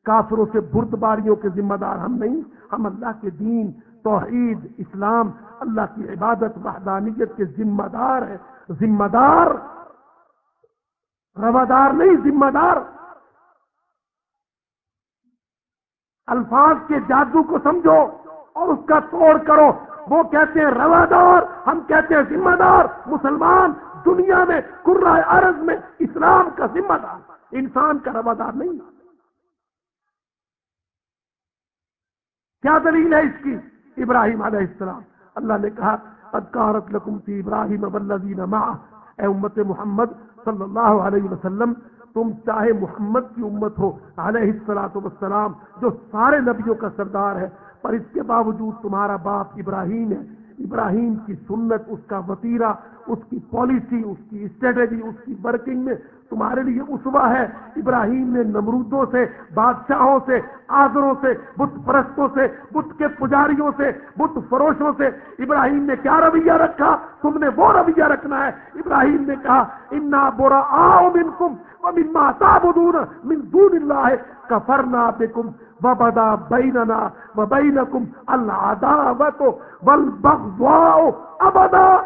کافروں سے بردباریوں کے ذمہ دار ہم نہیں ہم اللہ کے دین، توحید، اسلام، اللہ کی عبادت، وحدانیت کے ذمہ دار ہے ذمہ دار، روادار نہیں، ذمہ دار۔ الفاظ کے جادو کو سمجھو اور اس کا توڑ کرو۔ وہ کہتے ہیں روادار، ہم کہتے ہیں ذمہ دار مسلمان، دنیا میں قرائے عرض میں، اسلام کا ذمہ دار انسان کا روادار نہیں۔ کیا دلیل ہے اس کی؟ ابراہیم علیہ السلام۔ اللہ نے کہا ادکارت لکم فی ابراہیم اے امت محمد صلی اللہ علیہ وسلم تم چاہے محمد کی امت ہو، علیہ السلاۃ وسلام جو سارے نبیوں کا سردار ہے، پر اس کے باوجود تمہارا باپ ابراہیم ہے۔ ابراہیم کی سنت، اس کا وطیرہ، اس کی پالیسی، اس کی اسٹریٹجی، اس کی ورکنگ میں تمہارے لیے اسوا ہے۔ ابراہیم نے نمرودوں سے، بادشاہوں سے آزروں سے، بت پرستوں سے، بت کے پجاریوں سے، بت فروشوں سے ابراہیم نے کیا رویہ رکھا؟ تم نے وہ رویہ رکھنا ہے۔ ابراہیم نے کہا، انا بورا آؤ من کم مما تابدون من دون اللہ کفرنا بکم وبدا بیننا وبینکم العداوت والبغضاء ابدا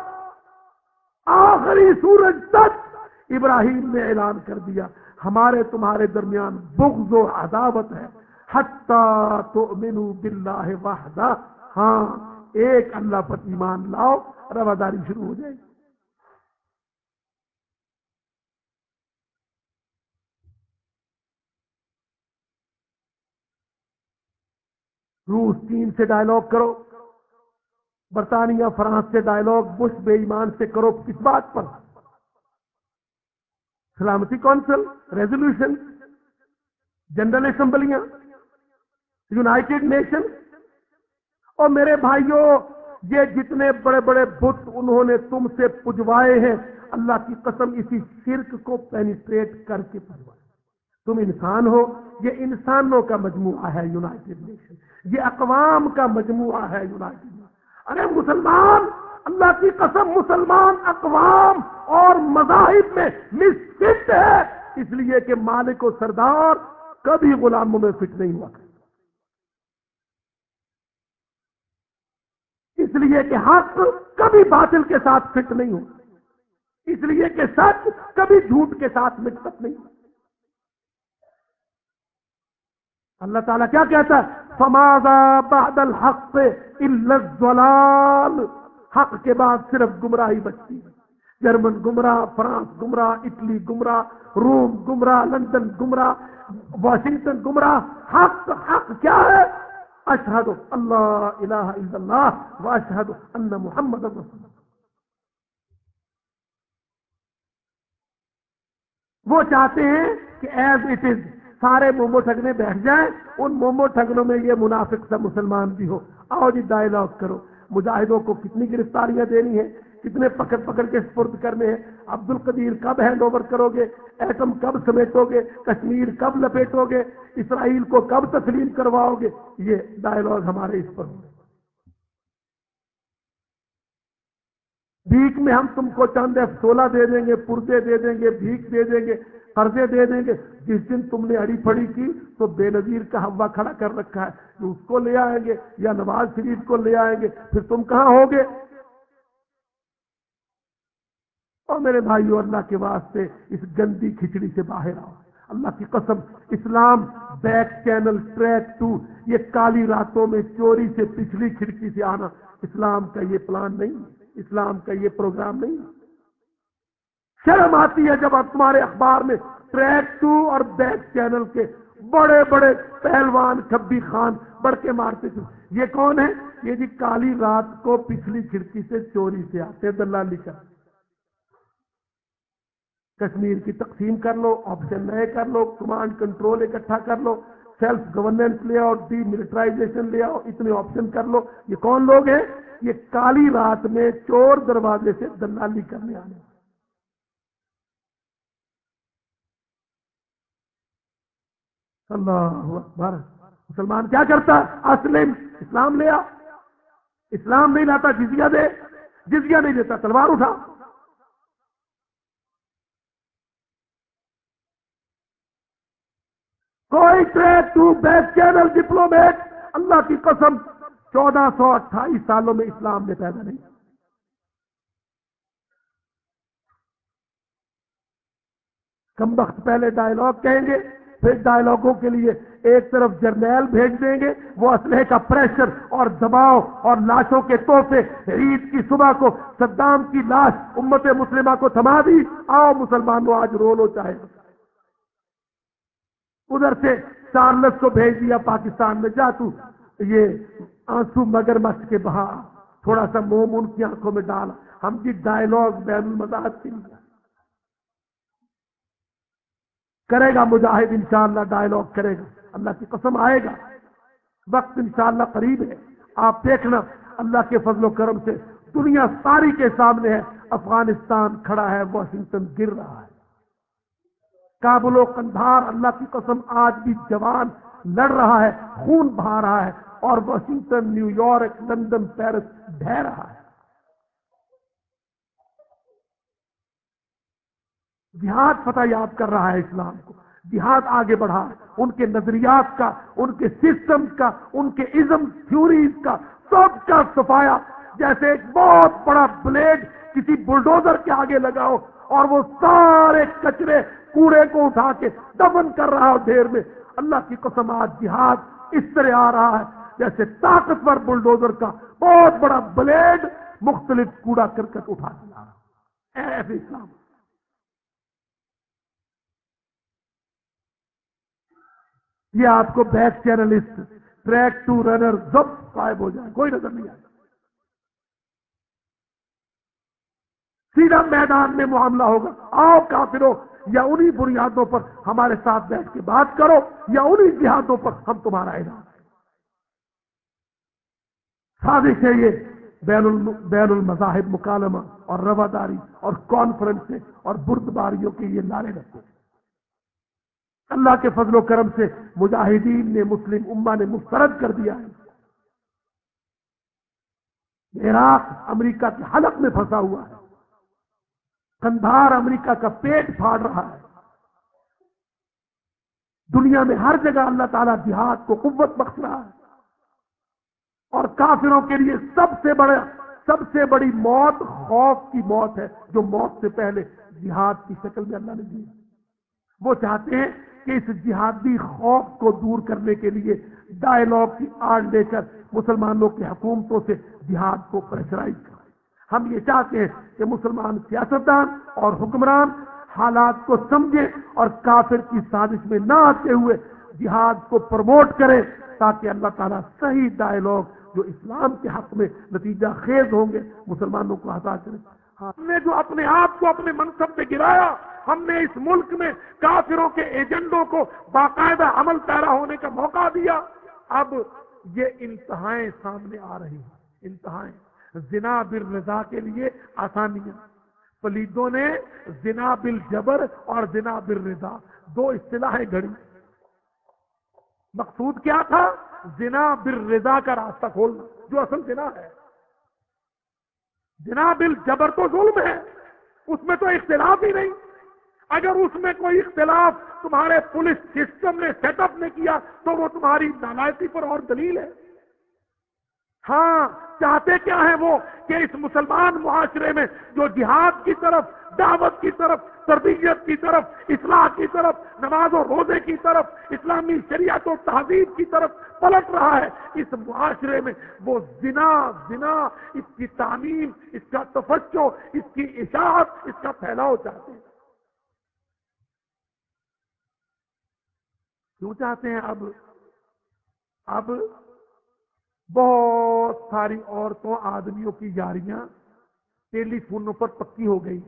آخری سورج تک ابراہیم نے اعلان کر دیا، ہمارے تمہارے درمیان بغض و عداوت ہے۔ حتیٰ تو منو بلّہ ہاں ایک اللہ پر ایمان لاؤ، رواداری شروع ہو جائے گی۔ روس چین سے ڈائلگ کرو، برطانیہ، فرانس سے ڈائلگ بش، بے ایمان سے کرو، کس بات پر؟ سلامتی کونسل ریزولوشن جنرل اسمبلیاں یونائٹڈ نیشن اور میرے بھائیوں یہ جتنے بڑے بڑے بت انہوں نے تم سے پجوائے ہیں، اللہ کی قسم اسی شرک کو پینیٹریٹ کر کے پجوائے۔ تم انسان ہو، یہ انسانوں کا مجموعہ ہے یونائٹڈ نیشن یہ اقوام کا مجموعہ ہے یونائٹڈ ارے مسلمان، اللہ کی قسم مسلمان اقوام اور مذاہب میں مسفٹ ہے۔ اس لیے کہ مالک و سردار کبھی غلاموں میں فٹ نہیں ہوا اس لیے کہ حق کبھی باطل کے ساتھ فٹ نہیں ہو اس لیے کہ سچ کبھی جھوٹ کے ساتھ مکسپ نہیں ہو اللہ تعالیٰ کیا کہتا ہے؟ فماز بعد الحق الزلال حق کے بعد صرف گمراہی بچتی ہے۔ جرمن گمراہ، فرانس گمراہ، اٹلی گمراہ، روم گمراہ، لندن گمراہ، واشنگٹن گمراہ، حق حق کیا ہے؟ اشہد اللہ الہ الا اللہ و اشہد ان محمد رسول وہ چاہتے ہیں کہ ایز اٹ از سارے مومو ٹھگنے بیٹھ جائیں، ان مومو ٹھگنوں میں یہ منافق سب مسلمان بھی ہو۔ آؤ جی ڈائلگ کرو۔ مجاہدوں کو کتنی گرفتاریاں دینی ہیں، کتنے پکڑ پکڑ کے سپرد کرنے ہیں۔ عبد القدیر کب ہینڈ اوور کرو گے ایٹم کب سمیٹو گے کشمیر کب لپیٹو گے اسرائیل کو کب تسلیم کرواؤ گے یہ ڈائلگ ہمارے اس پر بھیک میں ہم تم کو چاند سولہ دے دیں گے، پردے دے دیں گے، بھیک دے دیں گے۔ قرضے دے دیں گے۔ جس دن تم نے اڑی پھڑی کی تو بے نظیر کا ہوا کھڑا کر رکھا ہے۔ اس کو لے آئیں گے یا نواز شریف کو لے آئیں گے، پھر تم کہاں ہوگے؟ اور میرے بھائی اللہ کے واسطے اس گندی کھچڑی سے باہر آؤ۔ اللہ کی قسم، اسلام بیک چینل، ٹریک ٹو، یہ کالی راتوں میں چوری سے پچھلی کھڑکی سے آنا۔ اسلام کا یہ پلان نہیں، اسلام کا یہ پروگرام نہیں۔ شرم آتی ہے جب آپ تمہارے اخبار میں ٹریک ٹو اور بیک چینل کے بڑے بڑے پہلوان کبھی خان بڑھ کے مارتے تھے۔ یہ کون ہے یہ جی کالی رات کو پچھلی کھڑکی سے چوری سے آتے دلالی کر کشمیر کی تقسیم کر لو آپشن نئے کر لو کمانڈ کنٹرول اکٹھا کر لو سیلف گورننس لے آؤ ڈی ملٹرائزیشن لے آؤ، اتنے آپشن کر لو۔ یہ کون لوگ ہیں؟ یہ کالی رات میں چور دروازے سے دلالی کرنے آنے اللہ اکبر۔ مسلمان کیا کرتا؟ اسلم، اسلام لیا اسلام نہیں لاتا جزیا دے۔ جزیا نہیں دیتا، تلوار اٹھا۔ کوئی track two back channel diplomat. اللہ کی قسم، چودہ سو اٹھائیس سالوں میں اسلام نے پیدا نہیں۔ کم وقت پہلے ڈائلگ کہیں گے۔ پھر ڈائلگوں کے لیے ایک طرف جرنیل بھیج دیں گے، وہ اسلحے کا پریشر اور دباؤ اور لاشوں کے توحفے عید کی صبح کو صدام کی لاش امت مسلمہ کو تھما دی۔ آؤ مسلمانوں، آج رو لو چاہے۔ ادھر سے چارلس کو بھیج دیا، پاکستان میں جا تو۔ یہ آنسو مگر مچھ کے بہا، تھوڑا سا موم ان کی آنکھوں میں ڈال ہم جی ڈائلگ بین المزاج کے لیے کرے گا مجاہد، انشاءاللہ ڈائلگ کرے گا۔ اللہ کی قسم آئے گا۔ وقت انشاءاللہ قریب ہے۔ آپ دیکھنا، اللہ کے فضل و کرم سے دنیا ساری کے سامنے ہے۔ افغانستان کھڑا ہے، واشنگٹن گر رہا ہے۔ کابل و کندھار اللہ کی قسم آج بھی جوان لڑ رہا ہے، خون بہا رہا ہے اور Washington, New York, London, Paris the رہا ہے۔ جہاد فتح یاب کر رہا ہے اسلام کو۔ جہاد آگے بڑھا۔ ہے ان کے نظریات کا، ان کے سسٹم کا، ان کے ازم تھیوریز کا سب کا صفایا۔ جیسے ایک بہت بڑا بلیڈ کسی بلڈوزر کے آگے لگاؤ اور وہ سارے کچرے کوڑے کو اٹھا کے دفن کر رہا ہو ڈھیر میں۔ اللہ کی قسم، آج جہاد اس طرح آ رہا ہے جیسے طاقتور بلڈوزر کا بہت بڑا بلیڈ مختلف کوڑا کرکٹ اٹھا کے لا رہا۔ ایسے اسلام یہ آپ کو back channelist track two runner سب غائب ہو جائے، کوئی نظر نہیں آئے۔ سیدھا میدان میں معاملہ ہوگا۔ آؤ کافرو یا انہی بنیادوں پر ہمارے ساتھ بیٹھ کے بات کرو، یا انہی جہادوں پر ہم تمہارا اعلان سازش ہے یہ، بین بین المذاہب مکالمہ اور رواداری اور کانفرنس اور برد باریوں کے یہ نعرے رکھتے اللہ کے فضل و کرم سے مجاہدین نے مسلم اما نے مسترد کر دیا ہے۔ عراق امریکہ کے حلق میں پھنسا ہوا ہے۔ کندھار امریکہ کا پیٹ پھاڑ رہا ہے۔ دنیا میں ہر جگہ اللہ تعالیٰ جہاد کو قوت بخش رہا ہے۔ اور کافروں کے لیے سب سے بڑا سب سے بڑی موت خوف کی موت ہے، جو موت سے پہلے جہاد کی شکل میں اللہ نے دی۔ وہ چاہتے ہیں کہ اس جہادی خوف کو دور کرنے کے لیے ڈائلگ کی آڑ لے کر مسلمانوں کی حکومتوں سے جہاد کو پریشرائز کریں۔ ہم یہ چاہتے ہیں کہ مسلمان سیاستدان اور حکمران حالات کو سمجھیں اور کافر کی سازش میں نہ آتے ہوئے جہاد کو پروموٹ کریں تاکہ اللہ تعالیٰ صحیح ڈائلگ جو اسلام کے حق میں نتیجہ خیز ہوں گے مسلمانوں کو ہٹا کریں۔ ہاں۔ ہم نے جو اپنے آپ کو اپنے منصب پہ گرایا، ہم نے اس ملک میں کافروں کے ایجنڈوں کو باقاعدہ عمل پیرا ہونے کا موقع دیا۔ اب یہ انتہائیں سامنے آ رہی ہیں۔ انتہائیں۔ زنا بل رضا کے لیے آسانیاں۔ پلیدوں نے زنا بل جبر اور زنا بل رضا دو اصطلاحیں گھڑی۔ مقصود کیا تھا؟ زنا بل رضا کا راستہ کھولنا، جو اصل زنا ہے۔ جناب الجبر تو ظلم ہے، اس میں تو اختلاف ہی نہیں۔ اگر اس میں کوئی اختلاف تمہارے پولیس سسٹم نے سیٹ اپ نے کیا، تو وہ تمہاری نالائکی پر اور دلیل ہے۔ ہاں چاہتے کیا ہیں وہ کہ اس مسلمان معاشرے میں جو جہاد کی طرف، دعوت کی طرف، تربیت کی طرف، اصلاح کی طرف، نماز و روزے کی طرف، اسلامی شریعت و تہذیب کی طرف پلٹ رہا ہے، اس معاشرے میں وہ زنا زنا، اس کی تعلیم اس کا تفچو، اس کی اشاعت، اس کا پھیلاؤ چاہتے ہیں۔ کیوں چاہتے ہیں؟ اب اب بہت ساری عورتوں، آدمیوں کی یاریاں ٹیلی فونوں پر پکی ہو گئی۔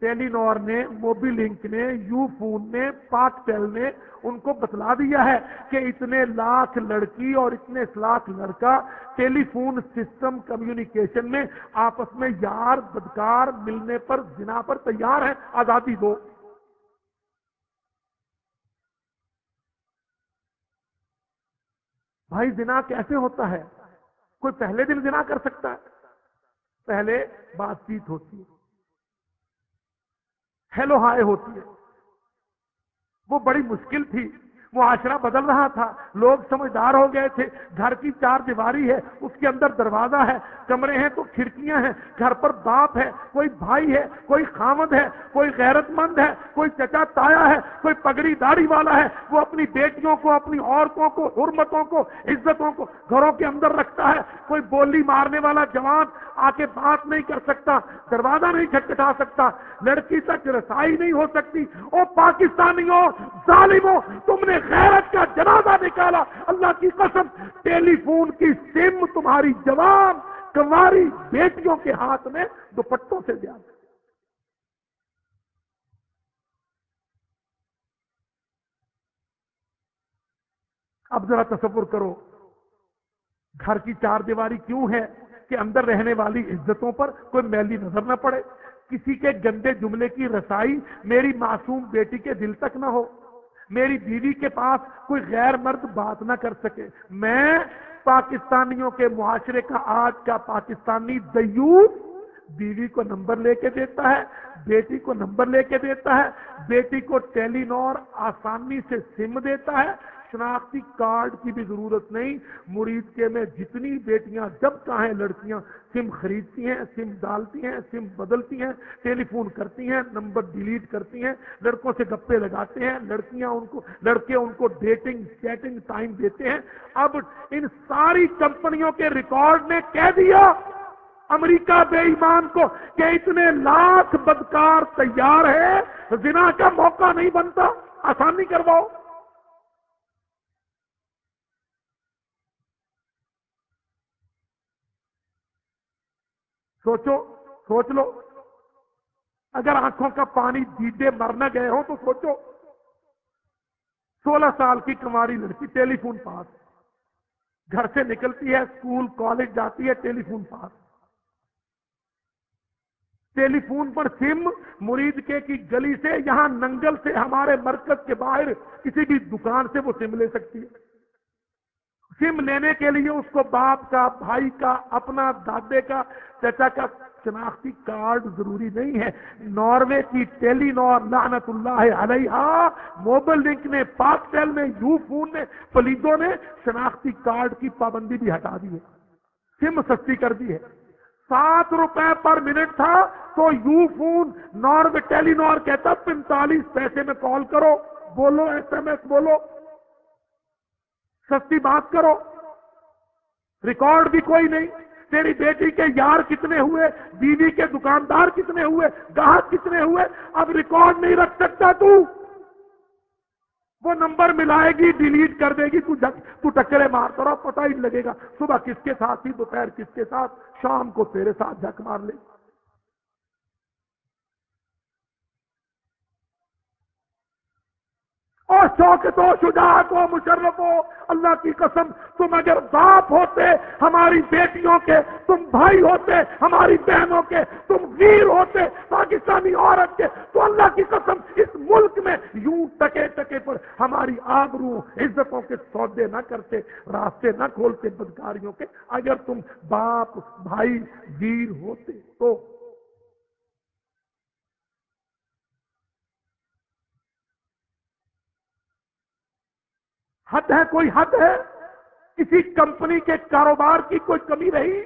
ٹیلی نور نے، موبی لنک نے، یو فون نے، پاک ٹیل نے ان کو بتلا دیا ہے کہ اتنے لاکھ لڑکی اور اتنے لاکھ لڑکا ٹیلی فون سسٹم کمیونیکیشن میں آپس میں یار، بدکار، ملنے پر جنا پر تیار ہے آزادی دو۔ بھائی زنا کیسے ہوتا ہے؟ کوئی پہلے دن زنا کر سکتا ہے؟ پہلے بات چیت ہوتی ہے۔ ہیلو ہائے ہوتی ہے۔ وہ بڑی مشکل تھی۔ معاشرہ بدل رہا تھا۔ لوگ سمجھدار ہو گئے تھے۔ گھر کی چار دیواری ہے، اس کے اندر دروازہ ہے، کمرے ہیں تو کھڑکیاں ہیں۔ گھر پر باپ ہے، کوئی بھائی ہے، کوئی خامد ہے، کوئی غیرت مند ہے، کوئی چچا تایا ہے، کوئی پگڑی داڑھی والا ہے۔ وہ اپنی بیٹیوں کو، اپنی عورتوں کو، حرمتوں کو، عزتوں کو گھروں کے اندر رکھتا ہے۔ کوئی بولی مارنے والا جوان آ کے بات نہیں کر سکتا، دروازہ نہیں کھٹکھٹا سکتا، لڑکی تک رسائی نہیں ہو سکتی۔ او پاکستانیوں، ظالموں، تم نے غیرت کا جنازہ نکالا، اللہ کی قسم ٹیلی فون کی سم تمہاری جوان کماری بیٹیوں کے ہاتھ میں دوپٹوں سے دیا اب ذرا تصور کرو، گھر کی چار دیواری کیوں ہے کہ اندر رہنے والی عزتوں پر کوئی میلی نظر نہ پڑے؟ کسی کے گندے جملے کی رسائی میری معصوم بیٹی کے دل تک نہ ہو۔ میری بیوی کے پاس کوئی غیر مرد بات نہ کر سکے۔ میں پاکستانیوں کے معاشرے کا آج کا پاکستانی دیوس بیوی کو نمبر لے کے دیتا ہے، بیٹی کو نمبر لے کے دیتا ہے، بیٹی کو ٹیلی نور آسانی سے سم دیتا ہے۔ شناختی کارڈ کی بھی ضرورت نہیں۔ مرید کے میں جتنی بیٹیاں جب چاہیں لڑکیاں سم خریدتی ہیں، سم ڈالتی ہیں، سم بدلتی ہیں ٹیلی فون کرتی ہیں، نمبر ڈیلیٹ کرتی ہیں، لڑکوں سے گپے لگاتے ہیں، لڑکیاں ان کو، لڑکے ان کو ڈیٹنگ، چیٹنگ ٹائم دیتے ہیں۔ اب ان ساری کمپنیوں کے ریکارڈ نے کہہ دیا، امریکہ بے ایمان کو، کہ اتنے لاکھ بدکار تیار ہے زنا کا موقع نہیں بنتا، آسانی کرواؤ۔ سوچو، سوچ لو۔ اگر آنکھوں کا پانی دیدے مر نہ گئے ہو تو سوچو۔ سولہ سال کی کماری لڑکی ٹیلی فون پاس۔ گھر سے نکلتی ہے، اسکول، کالج جاتی ہے ٹیلی فون پاس۔ ٹیلی فون پر سم مرید کے کی گلی سے یہاں ننگل سے ہمارے مرکز کے باہر کسی بھی دکان سے وہ سم لے سکتی ہے۔ سم لینے کے لیے اس کو باپ کا، بھائی کا، اپنا، دادے کا چچا کا شناختی کارڈ ضروری نہیں ہے۔ ناروے کی ٹیلی نور لعنت اللہ علیہ موبائل لنک نے پاک ٹیل نے، یو فون نے پلیدوں نے شناختی کارڈ کی پابندی بھی ہٹا دی ہے۔ سم سستی کر دی ہے۔ سات روپے پر منٹ تھا تو یو فون نور ٹیلی نور کہتا، پینتالیس پیسے میں کال کرو۔ بولو ایس ایم ایس، بولو۔ سستی بات کرو۔ ریکارڈ بھی کوئی نہیں۔ تیری بیٹی کے یار کتنے ہوئے؟ بیوی کے دکاندار کتنے ہوئے؟ گاہک کتنے ہوئے؟ اب ریکارڈ نہیں رکھ سکتا تو؟ وہ نمبر ملائے گی، ڈیلیٹ کر دے گی، تو ٹکرے مارتا رہا، پتہ ہی لگے گا۔ صبح کس کے ساتھ تھی؟ دوپہر کس کے ساتھ؟ شام کو تیرے ساتھ جھک مار لے۔ گی اور شوقت ہو شجاعت ہو مشرف ہو اللہ کی قسم، تم اگر باپ ہوتے ہماری بیٹیوں کے، تم بھائی ہوتے ہماری بہنوں کے، تم ویر ہوتے پاکستانی عورت کے، تو اللہ کی قسم اس ملک میں یوں ٹکے ٹکے پر ہماری آبرو عزتوں کے سودے نہ کرتے، راستے نہ کھولتے بدکاریوں کے۔ اگر تم باپ، بھائی، ویر ہوتے تو حد ہے، کوئی حد ہے؟ کسی کمپنی کے کاروبار کی کوئی کمی رہی؟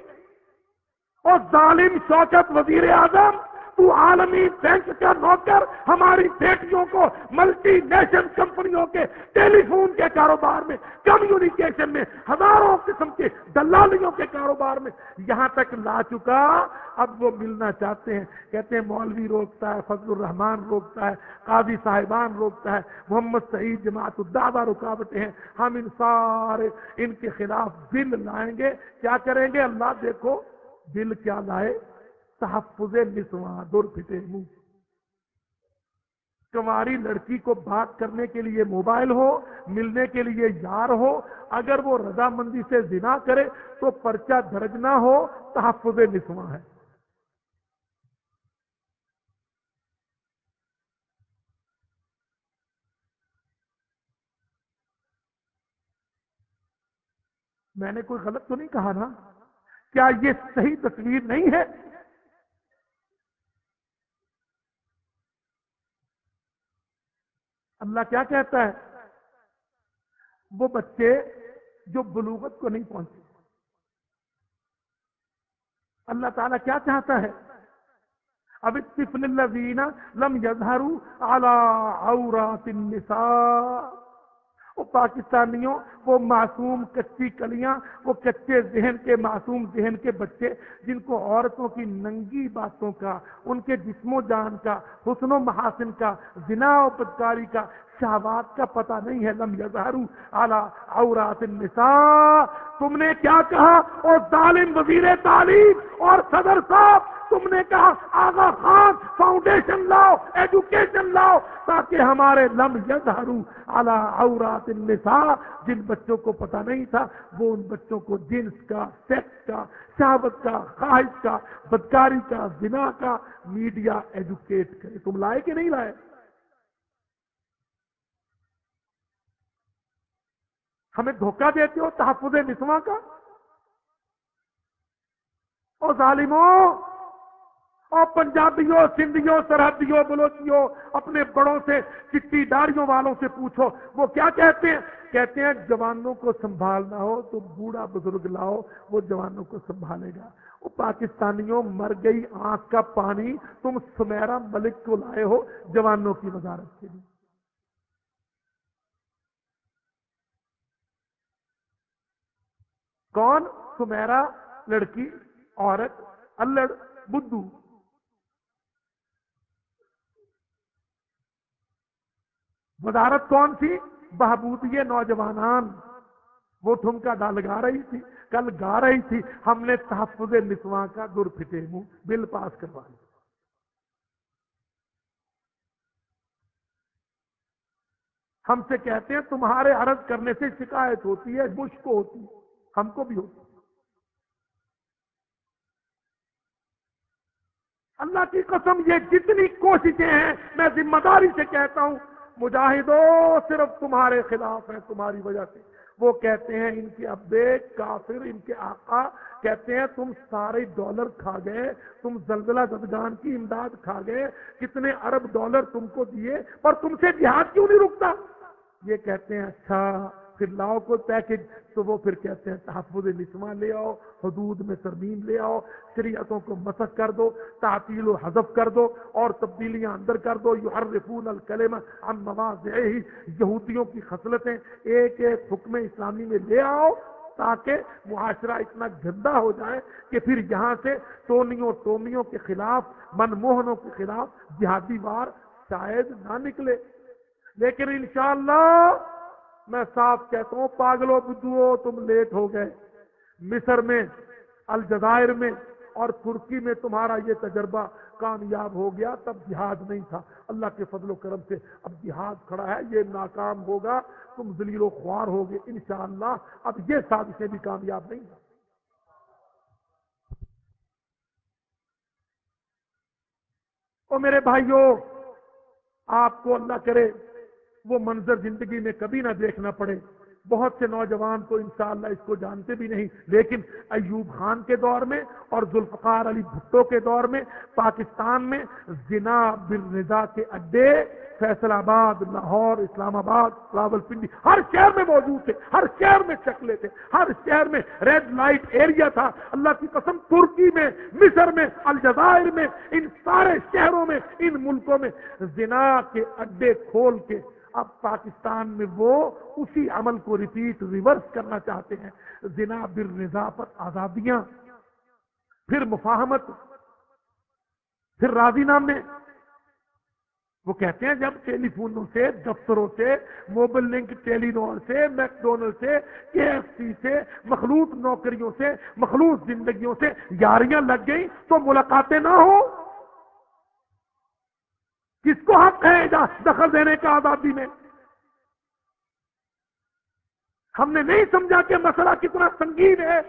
اور ظالم شوکت وزیر اعظم تو عالمی بینک کا نوکر ہماری بیٹیوں کو ملٹی نیشنل کمپنیوں کے ٹیلی فون کے کاروبار میں، کمیونیکیشن میں، ہزاروں قسم کے دلالیوں کے کاروبار میں یہاں تک لا چکا۔ اب وہ ملنا چاہتے ہیں۔ کہتے ہیں مولوی روکتا ہے، فضل الرحمان روکتا ہے، قاضی صاحبان روکتا ہے، محمد سعید جماعت الدعوہ رکاوٹیں ہیں۔ ہم ان سارے، ان کے خلاف بل لائیں گے۔ کیا کریں گے؟ اللہ دیکھو، بل کیا لائے؟ تحفظ نسواں دور پھٹے منہ۔ کماری لڑکی کو بات کرنے کے لیے موبائل ہو، ملنے کے لیے یار ہو، اگر وہ رضامندی سے زنا کرے تو پرچہ درج نہ ہو، تحفظ نسواں ہے۔ میں نے کوئی غلط تو نہیں کہا نا؟ کیا یہ صحیح تصویر نہیں ہے؟ اللہ کیا کہتا ہے؟ وہ بچے جو بلوغت کو نہیں پہنچے۔ اللہ تعالیٰ کیا چاہتا ہے؟ اب طفل الذین لم یظہروا علی عورات النساء۔ وہ پاکستانیوں، وہ معصوم کچی کلیاں، وہ کچے ذہن کے، معصوم ذہن کے بچے، جن کو عورتوں کی ننگی باتوں کا، ان کے جسم و جان کا، حسن و محاسن کا، زنا و بدکاری کا شہوات کا پتہ نہیں ہے، لم یظہرو اعلی عورات النساء۔ تم نے کیا کہا؟ اور ظالم وزیر تعلیم اور صدر صاحب، تم نے کہا آغا خان فاؤنڈیشن لاؤ ایجوکیشن لاؤ، تاکہ ہمارے لم یظہرو اعلی عورات النساء، جن بچوں کو پتہ نہیں تھا، وہ ان بچوں کو جنس کا، سیکس کا، شہوت کا، خواہش کا، بدکاری کا، زنا کا میڈیا ایجوکیٹ کرے۔ تم لائے کہ نہیں لائے؟ ہمیں دھوکہ دیتے ہو، تحفظ نسواں کا؟ اور ظالموں اور پنجابیوں، سندھیوں، سرحدیوں، بلوچیوں، اپنے بڑوں سے، چٹی داڑیوں والوں سے پوچھو، وہ کیا کہتے ہیں؟ کہتے ہیں، جوانوں کو سنبھالنا ہو تو بوڑھا بزرگ لاؤ، وہ جوانوں کو سنبھالے گا۔ وہ پاکستانیوں، مر گئی آنکھ کا پانی، تم سمیرا ملک کو لائے ہو جوانوں کی وزارت کے لیے۔ کون؟ سمیرا لڑکی، عورت الڑ بدو وزارت کون تھی؟ یہ نوجوانان۔ وہ ٹھمکا ڈال گا رہی تھی، کل گا رہی تھی۔ ہم نے تحفظ نسواں کا گر پھٹے منہ، بل پاس کروا لیا۔ ہم سے کہتے ہیں، تمہارے عرض کرنے سے شکایت ہوتی ہے مشک ہوتی ہے۔ ہم کو بھی ہوتی ہے اللہ کی قسم، یہ جتنی کوششیں ہیں، میں ذمہ داری سے کہتا ہوں، مجاہدوں صرف تمہارے خلاف ہیں، تمہاری وجہ سے۔ وہ کہتے ہیں، ان کے ابے کافر، ان کے آقا کہتے ہیں، تم سارے ڈالر کھا گئے، تم زلزلہ زدگان کی امداد کھا گئے، کتنے ارب ڈالر تم کو دیے، پر تم سے جہاد کیوں نہیں رکتا؟ یہ کہتے ہیں اچھا پھر لاؤ کوئی پیکج تو وہ پھر کہتے ہیں، تحفظ نسواں لے آؤ، حدود میں ترمیم لے آؤ، شریعتوں کو مسق کر دو، تعطیل و حذف کر دو، اور تبدیلیاں اندر کر دو یو ہر رفون الکلم یہودیوں کی خصلتیں ایک ایک حکم اسلامی میں لے آؤ تاکہ معاشرہ اتنا گندا ہو جائے کہ پھر یہاں سے ٹونیوں ٹومیوں کے خلاف، منموہنوں کے خلاف جہادی وار شاید نہ نکلے۔ لیکن انشاءاللہ میں صاف کہتا ہوں، پاگلو بدھو تم لیٹ ہو گئے۔ مصر میں، الجزائر میں اور ترکی میں تمہارا یہ تجربہ کامیاب ہو گیا۔ تب جہاد نہیں تھا۔ اللہ کے فضل و کرم سے اب جہاد کھڑا ہے۔ یہ ناکام ہوگا۔ تم دلیل و خوار ہوگے انشاءاللہ۔ اب یہ سازشیں بھی کامیاب نہیں او میرے بھائیوں آپ کو اللہ کرے وہ منظر زندگی میں کبھی نہ دیکھنا پڑے۔ بہت سے نوجوان تو انشاءاللہ اس کو جانتے بھی نہیں، لیکن ایوب خان کے دور میں اور ذوالفقار علی بھٹو کے دور میں، پاکستان میں زنا بالرضا کے اڈے فیصل آباد، لاہور، اسلام آباد، راول پنڈی، ہر شہر میں موجود تھے، ہر شہر میں چکلے تھے، ہر شہر میں ریڈ لائٹ ایریا تھا۔ اللہ کی قسم ترکی میں، مصر میں، الجزائر میں، ان سارے شہروں میں، ان ملکوں میں زنا کے اڈے کھول کے اب پاکستان میں وہ اسی عمل کو ریپیٹ ریورس کرنا چاہتے ہیں۔ زنا بر رضا پر آزادیاں، پھر مفاہمت، پھر راضی نامے۔ وہ کہتے ہیں جب ٹیلی فونوں سے، دفتروں سے، موبائل لنک ٹیلی نور سے میکڈونل سے، کے ایف سی سے، مخلوط نوکریوں سے، مخلوط زندگیوں سے یاریاں لگ گئی تو ملاقاتیں نہ ہو کس کو حق ہے دخل دینے کا آزادی میں؟ ہم نے نہیں سمجھا کہ مسئلہ کتنا سنگین ہے۔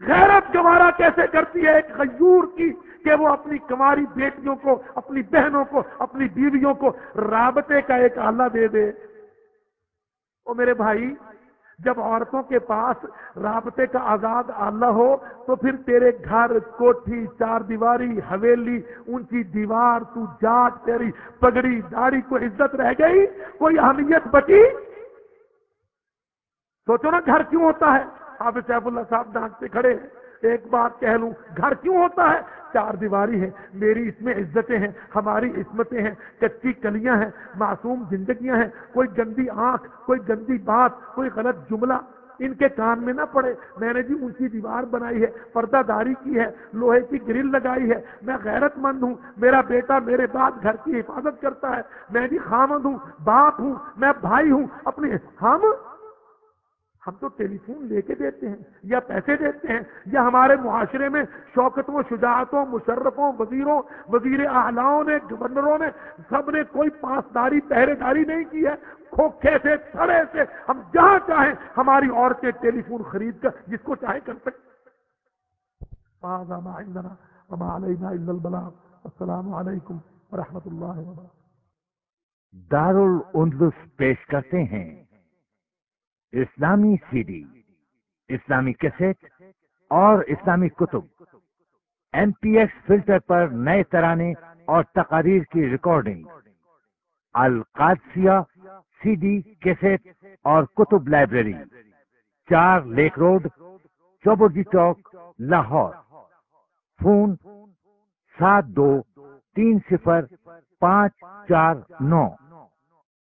غیرت گوارا کیسے کرتی ہے ایک غیور کی کہ وہ اپنی کماری بیٹیوں کو، اپنی بہنوں کو، اپنی بیویوں کو رابطے کا ایک آلہ دے دے؟ وہ میرے بھائی جب عورتوں کے پاس رابطے کا آزاد آلہ ہو، تو پھر تیرے گھر، کوٹھی، چار دیواری، حویلی، اونچی دیوار، تو جاگ، تیری پگڑی داڑھی کو عزت رہ گئی، کوئی اہمیت بچی؟ سوچو نا گھر کیوں ہوتا ہے؟ حافظ سیف اللہ صاحب ڈانٹتے کھڑے ہیں، ایک بات کہہ لوں، گھر کیوں ہوتا ہے؟ چار دیواری ہے میری اس میں عزتیں ہیں، ہماری عصمتیں ہیں، کچی کلیاں ہیں، معصوم زندگیاں ہیں، کوئی گندی آنکھ، کوئی گندی بات، کوئی غلط جملہ۔ ان کے کان میں نہ پڑے۔ میں نے جی اونچی دیوار بنائی ہے، پردہ داری کی ہے، لوہے کی گرل لگائی ہے۔ میں غیرت مند ہوں، میرا بیٹا میرے بعد گھر کی حفاظت کرتا ہے۔ میں جی خامد ہوں، باپ ہوں، میں بھائی ہوں اپنے ہم ہم تو ٹیلی فون لے کے دیتے ہیں، یا پیسے دیتے ہیں، یا ہمارے معاشرے میں شوکتوں، شجاعتوں، مشرفوں، وزیروں، وزیر اعلاؤں نے، گورنروں نے سب نے کوئی پاسداری پہرے داری نہیں کی ہے۔ کھوکھے سے تھڑے سے، ہم جہاں چاہیں ہماری عورتیں ٹیلی فون خرید کر جس کو چاہے کر سکتے السلام علیکم ورحمۃ اللہ وبرکاتہ۔ دار پیش کرتے ہیں۔ اسلامی سی ڈی، اسلامی کیسٹ اور اسلامی کتب۔ ایم پی ایس فلٹر پر نئے ترانے اور تقاریر کی ریکارڈنگ۔ القادسیہ سی ڈی کیسٹ اور کتب لائبریری۔ چار لیک روڈ چوبوجی چوک، لاہور۔ فون سات دو تین صفر پانچ چار نو۔